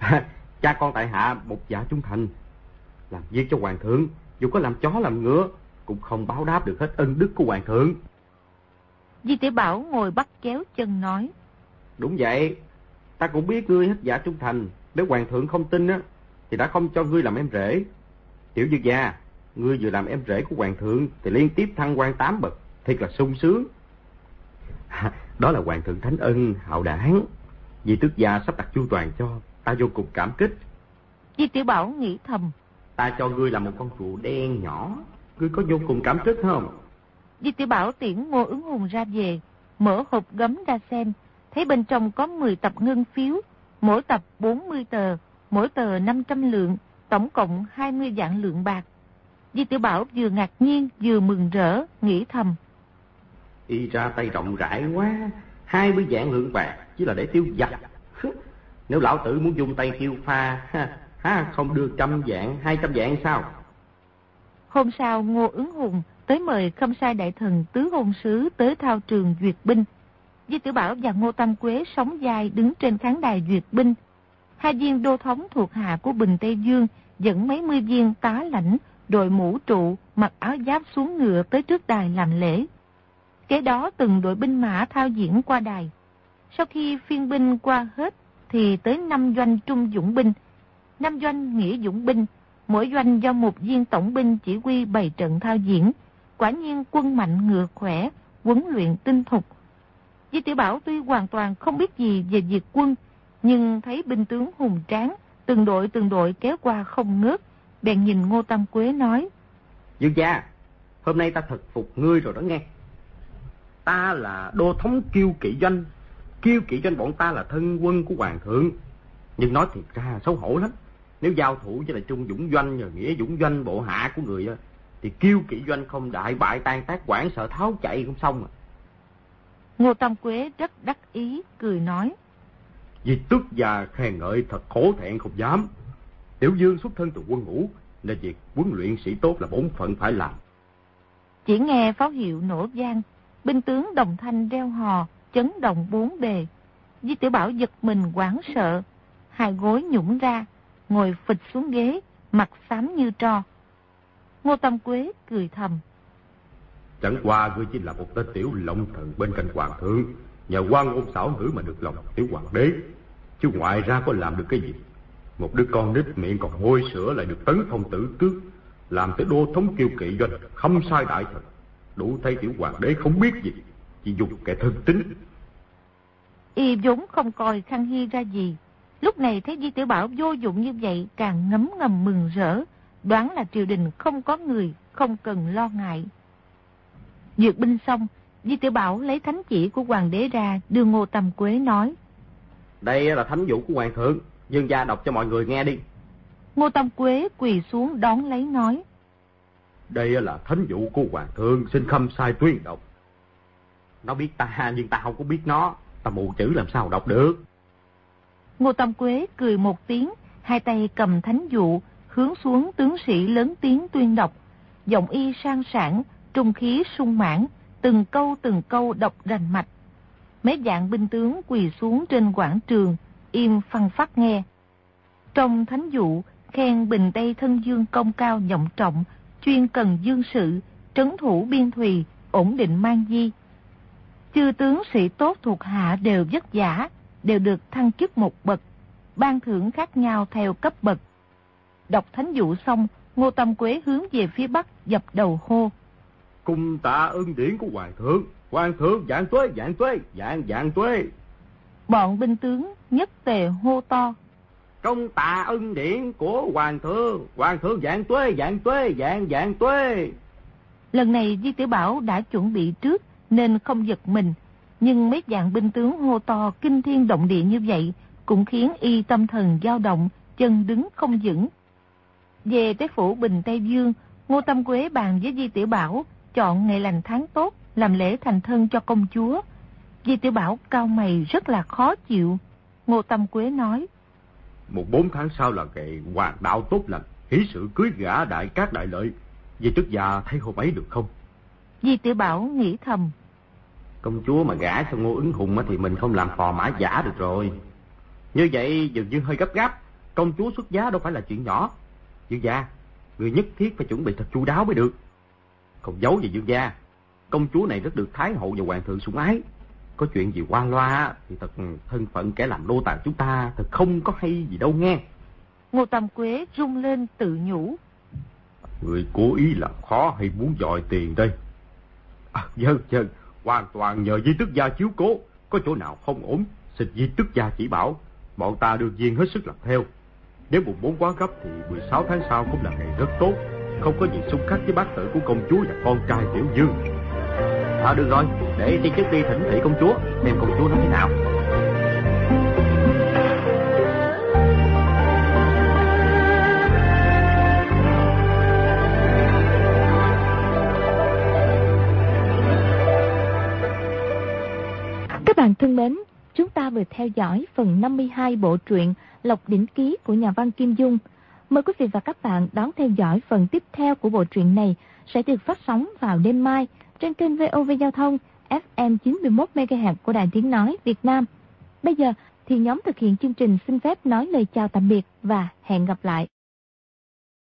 cha con tại hạ một dạ trung thành, làm việc cho hoàng thượng, dù có làm chó làm ngựa, cũng không báo đáp được hết ân đức của hoàng thượng. Di tiểu Bảo ngồi bắt kéo chân nói. Đúng vậy, ta cũng biết ngươi hết giả trung thành, nếu hoàng thượng không tin á, thì đã không cho ngươi làm em rể. Tiểu dư gia, ngươi vừa làm em rể của hoàng thượng thì liên tiếp thăng quan tám bậc, thiệt là sung sướng. Đó là hoàng thượng thánh ân, hạo đảng. Vì tước gia sắp đặt chu toàn cho, ta vô cùng cảm kích. Di tiểu Bảo nghĩ thầm. Ta cho ngươi là một con rùa đen nhỏ. Ngươi có vô cùng cảm kích không? Di tiểu Bảo tiễn Ngô ứng hùng ra về. Mở hộp gấm ra xem. Thấy bên trong có 10 tập ngân phiếu. Mỗi tập 40 tờ. Mỗi tờ 500 lượng. Tổng cộng 20 dạng lượng bạc. Di tiểu Bảo vừa ngạc nhiên vừa mừng rỡ. Nghĩ thầm. Y ra tay rộng rãi quá. 20 dạng lượng bạc. Chỉ là để tiêu giặc Nếu lão tử muốn dùng tay tiêu pha ha không đưa trăm dạng, hai trăm dạng sao? Hôm sau Ngô ứng hùng tới mời khâm sai đại thần tứ hôn sứ tới thao trường duyệt binh. Di Tử Bảo và Ngô Tam Quế sống dài đứng trên khán đài duyệt binh. Hai viên đô thống thuộc hạ của Bình Tây Dương dẫn mấy mươi viên tá lãnh, đội mũ trụ, mặc áo giáp xuống ngựa tới trước đài làm lễ. Kế đó từng đội binh mã thao diễn qua đài. Sau khi phiên binh qua hết thì tới năm doanh trung dũng binh, năm doanh nghĩa dũng binh, Mỗi doanh do một viên tổng binh chỉ huy bày trận thao diễn. Quả nhiên quân mạnh ngựa khỏe, huấn luyện tinh thục. Di Tiểu Bảo tuy hoàn toàn không biết gì về việc quân, nhưng thấy binh tướng hùng tráng, từng đội từng đội kéo qua không ngớt, bèn nhìn Ngô Tam Quế nói. Dương gia, hôm nay ta thật phục ngươi rồi đó nghe. Ta là đô thống kiêu kỵ doanh, kiêu kỵ doanh bọn ta là thân quân của hoàng thượng. Nhưng nói thiệt ra xấu hổ lắm. Nếu giao thủ với là Trung Dũng Doanh, nhờ nghĩa Dũng Doanh bộ hạ của người thì kiêu kỵ doanh không đại bại tan tác quản sợ tháo chạy không xong à. Ngô Tam Quế rất đắc ý, cười nói. Vì tước già khen ngợi thật khổ thẹn không dám. Tiểu Dương xuất thân từ quân ngũ, nên việc huấn luyện sĩ tốt là bổn phận phải làm. Chỉ nghe pháo hiệu nổ vang, binh tướng đồng thanh reo hò, chấn động bốn bề. Di tiểu Bảo giật mình quảng sợ, hai gối nhũng ra, ngồi phịch xuống ghế, mặt xám như tro. Ngô Tâm Quế cười thầm. Chẳng qua ngươi chỉ là một tên tiểu lộng thần bên cạnh hoàng thượng, nhờ quan ôn xảo ngữ mà được lòng tiểu hoàng đế. Chứ ngoài ra có làm được cái gì? Một đứa con nít miệng còn hôi sữa lại được tấn phong tử tước, làm tới đô thống kiêu kỵ doanh, không sai đại thần. Đủ thấy tiểu hoàng đế không biết gì, chỉ dùng kẻ thân tính. Y vốn không coi Khang Hy ra gì. Lúc này thấy Di Tiểu Bảo vô dụng như vậy càng ngấm ngầm mừng rỡ, đoán là triều đình không có người, không cần lo ngại. Dược binh xong, Di Tiểu Bảo lấy thánh chỉ của hoàng đế ra, đưa Ngô Tâm Quế nói. Đây là thánh vụ của hoàng thượng, dương gia đọc cho mọi người nghe đi. Ngô Tâm Quế quỳ xuống đón lấy nói. Đây là thánh vụ của hoàng thượng, xin khâm sai tuyên đọc. Nó biết ta, nhưng ta không có biết nó, ta mù chữ làm sao đọc được. Ngô Tâm Quế cười một tiếng, hai tay cầm thánh dụ, hướng xuống tướng sĩ lớn tiếng tuyên đọc. Giọng y sang sản, trung khí sung mãn, từng câu từng câu đọc rành mạch. Mấy dạng binh tướng quỳ xuống trên quảng trường, im phăng phát nghe. Trong thánh dụ, khen bình Tây thân dương công cao giọng trọng, chuyên cần dương sự, trấn thủ biên thùy, ổn định mang di. Chư tướng sĩ tốt thuộc hạ đều vất giả, đều được thăng chức một bậc, ban thưởng khác nhau theo cấp bậc. Đọc thánh dụ xong, Ngô Tâm Quế hướng về phía bắc dập đầu hô. Cung tạ ân điển của Hoàng thượng, Hoàng thượng dạng tuế, dạng tuế, dạng dạng tuế. Bọn binh tướng nhất tề hô to. Công tạ ân điển của Hoàng thượng, Hoàng thượng dạng tuế, dạng tuế, dạng dạng tuế. Lần này Di Tiểu Bảo đã chuẩn bị trước nên không giật mình, nhưng mấy dạng binh tướng hô to kinh thiên động địa như vậy cũng khiến y tâm thần dao động, chân đứng không vững. Về tới phủ Bình Tây Dương, Ngô Tâm Quế bàn với Di Tiểu Bảo chọn ngày lành tháng tốt làm lễ thành thân cho công chúa. Di Tiểu Bảo cao mày rất là khó chịu. Ngô Tâm Quế nói. Một bốn tháng sau là ngày hoàng đạo tốt lành, hỷ sự cưới gã đại cát đại lợi. Vì tức già thấy hôm ấy được không? Di Tiểu Bảo nghĩ thầm. Công chúa mà gả cho Ngô ứng hùng thì mình không làm phò mã giả được rồi. Như vậy dường như hơi gấp gáp. Công chúa xuất giá đâu phải là chuyện nhỏ. Dương gia, người nhất thiết phải chuẩn bị thật chu đáo mới được. Không giấu gì Dương gia, công chúa này rất được Thái hậu và Hoàng thượng sủng ái. Có chuyện gì qua loa thì thật thân phận kẻ làm nô tài chúng ta thật không có hay gì đâu nghe. Ngô Tam Quế rung lên tự nhủ. Người cố ý làm khó hay muốn dòi tiền đây? À, dân, dân, hoàn toàn nhờ di tức gia chiếu cố. Có chỗ nào không ổn, xin di tức gia chỉ bảo. Bọn ta đương nhiên hết sức làm theo. Nếu mùng bốn quá gấp thì 16 tháng sau cũng là ngày rất tốt. Không có gì xung khắc với bác tử của công chúa và con trai Tiểu Dương. À được rồi, để tiên trước đi thỉnh thị công chúa, xem công chúa nói thế nào. Các bạn thân mến, chúng ta vừa theo dõi phần 52 bộ truyện Lộc Đỉnh Ký của nhà văn Kim Dung. Mời quý vị và các bạn đón theo dõi phần tiếp theo của bộ truyện này sẽ được phát sóng vào đêm mai trên kênh VOV Giao thông FM 91MHz của Đài Tiếng Nói Việt Nam. Bây giờ thì nhóm thực hiện chương trình xin phép nói lời chào tạm biệt và hẹn gặp lại.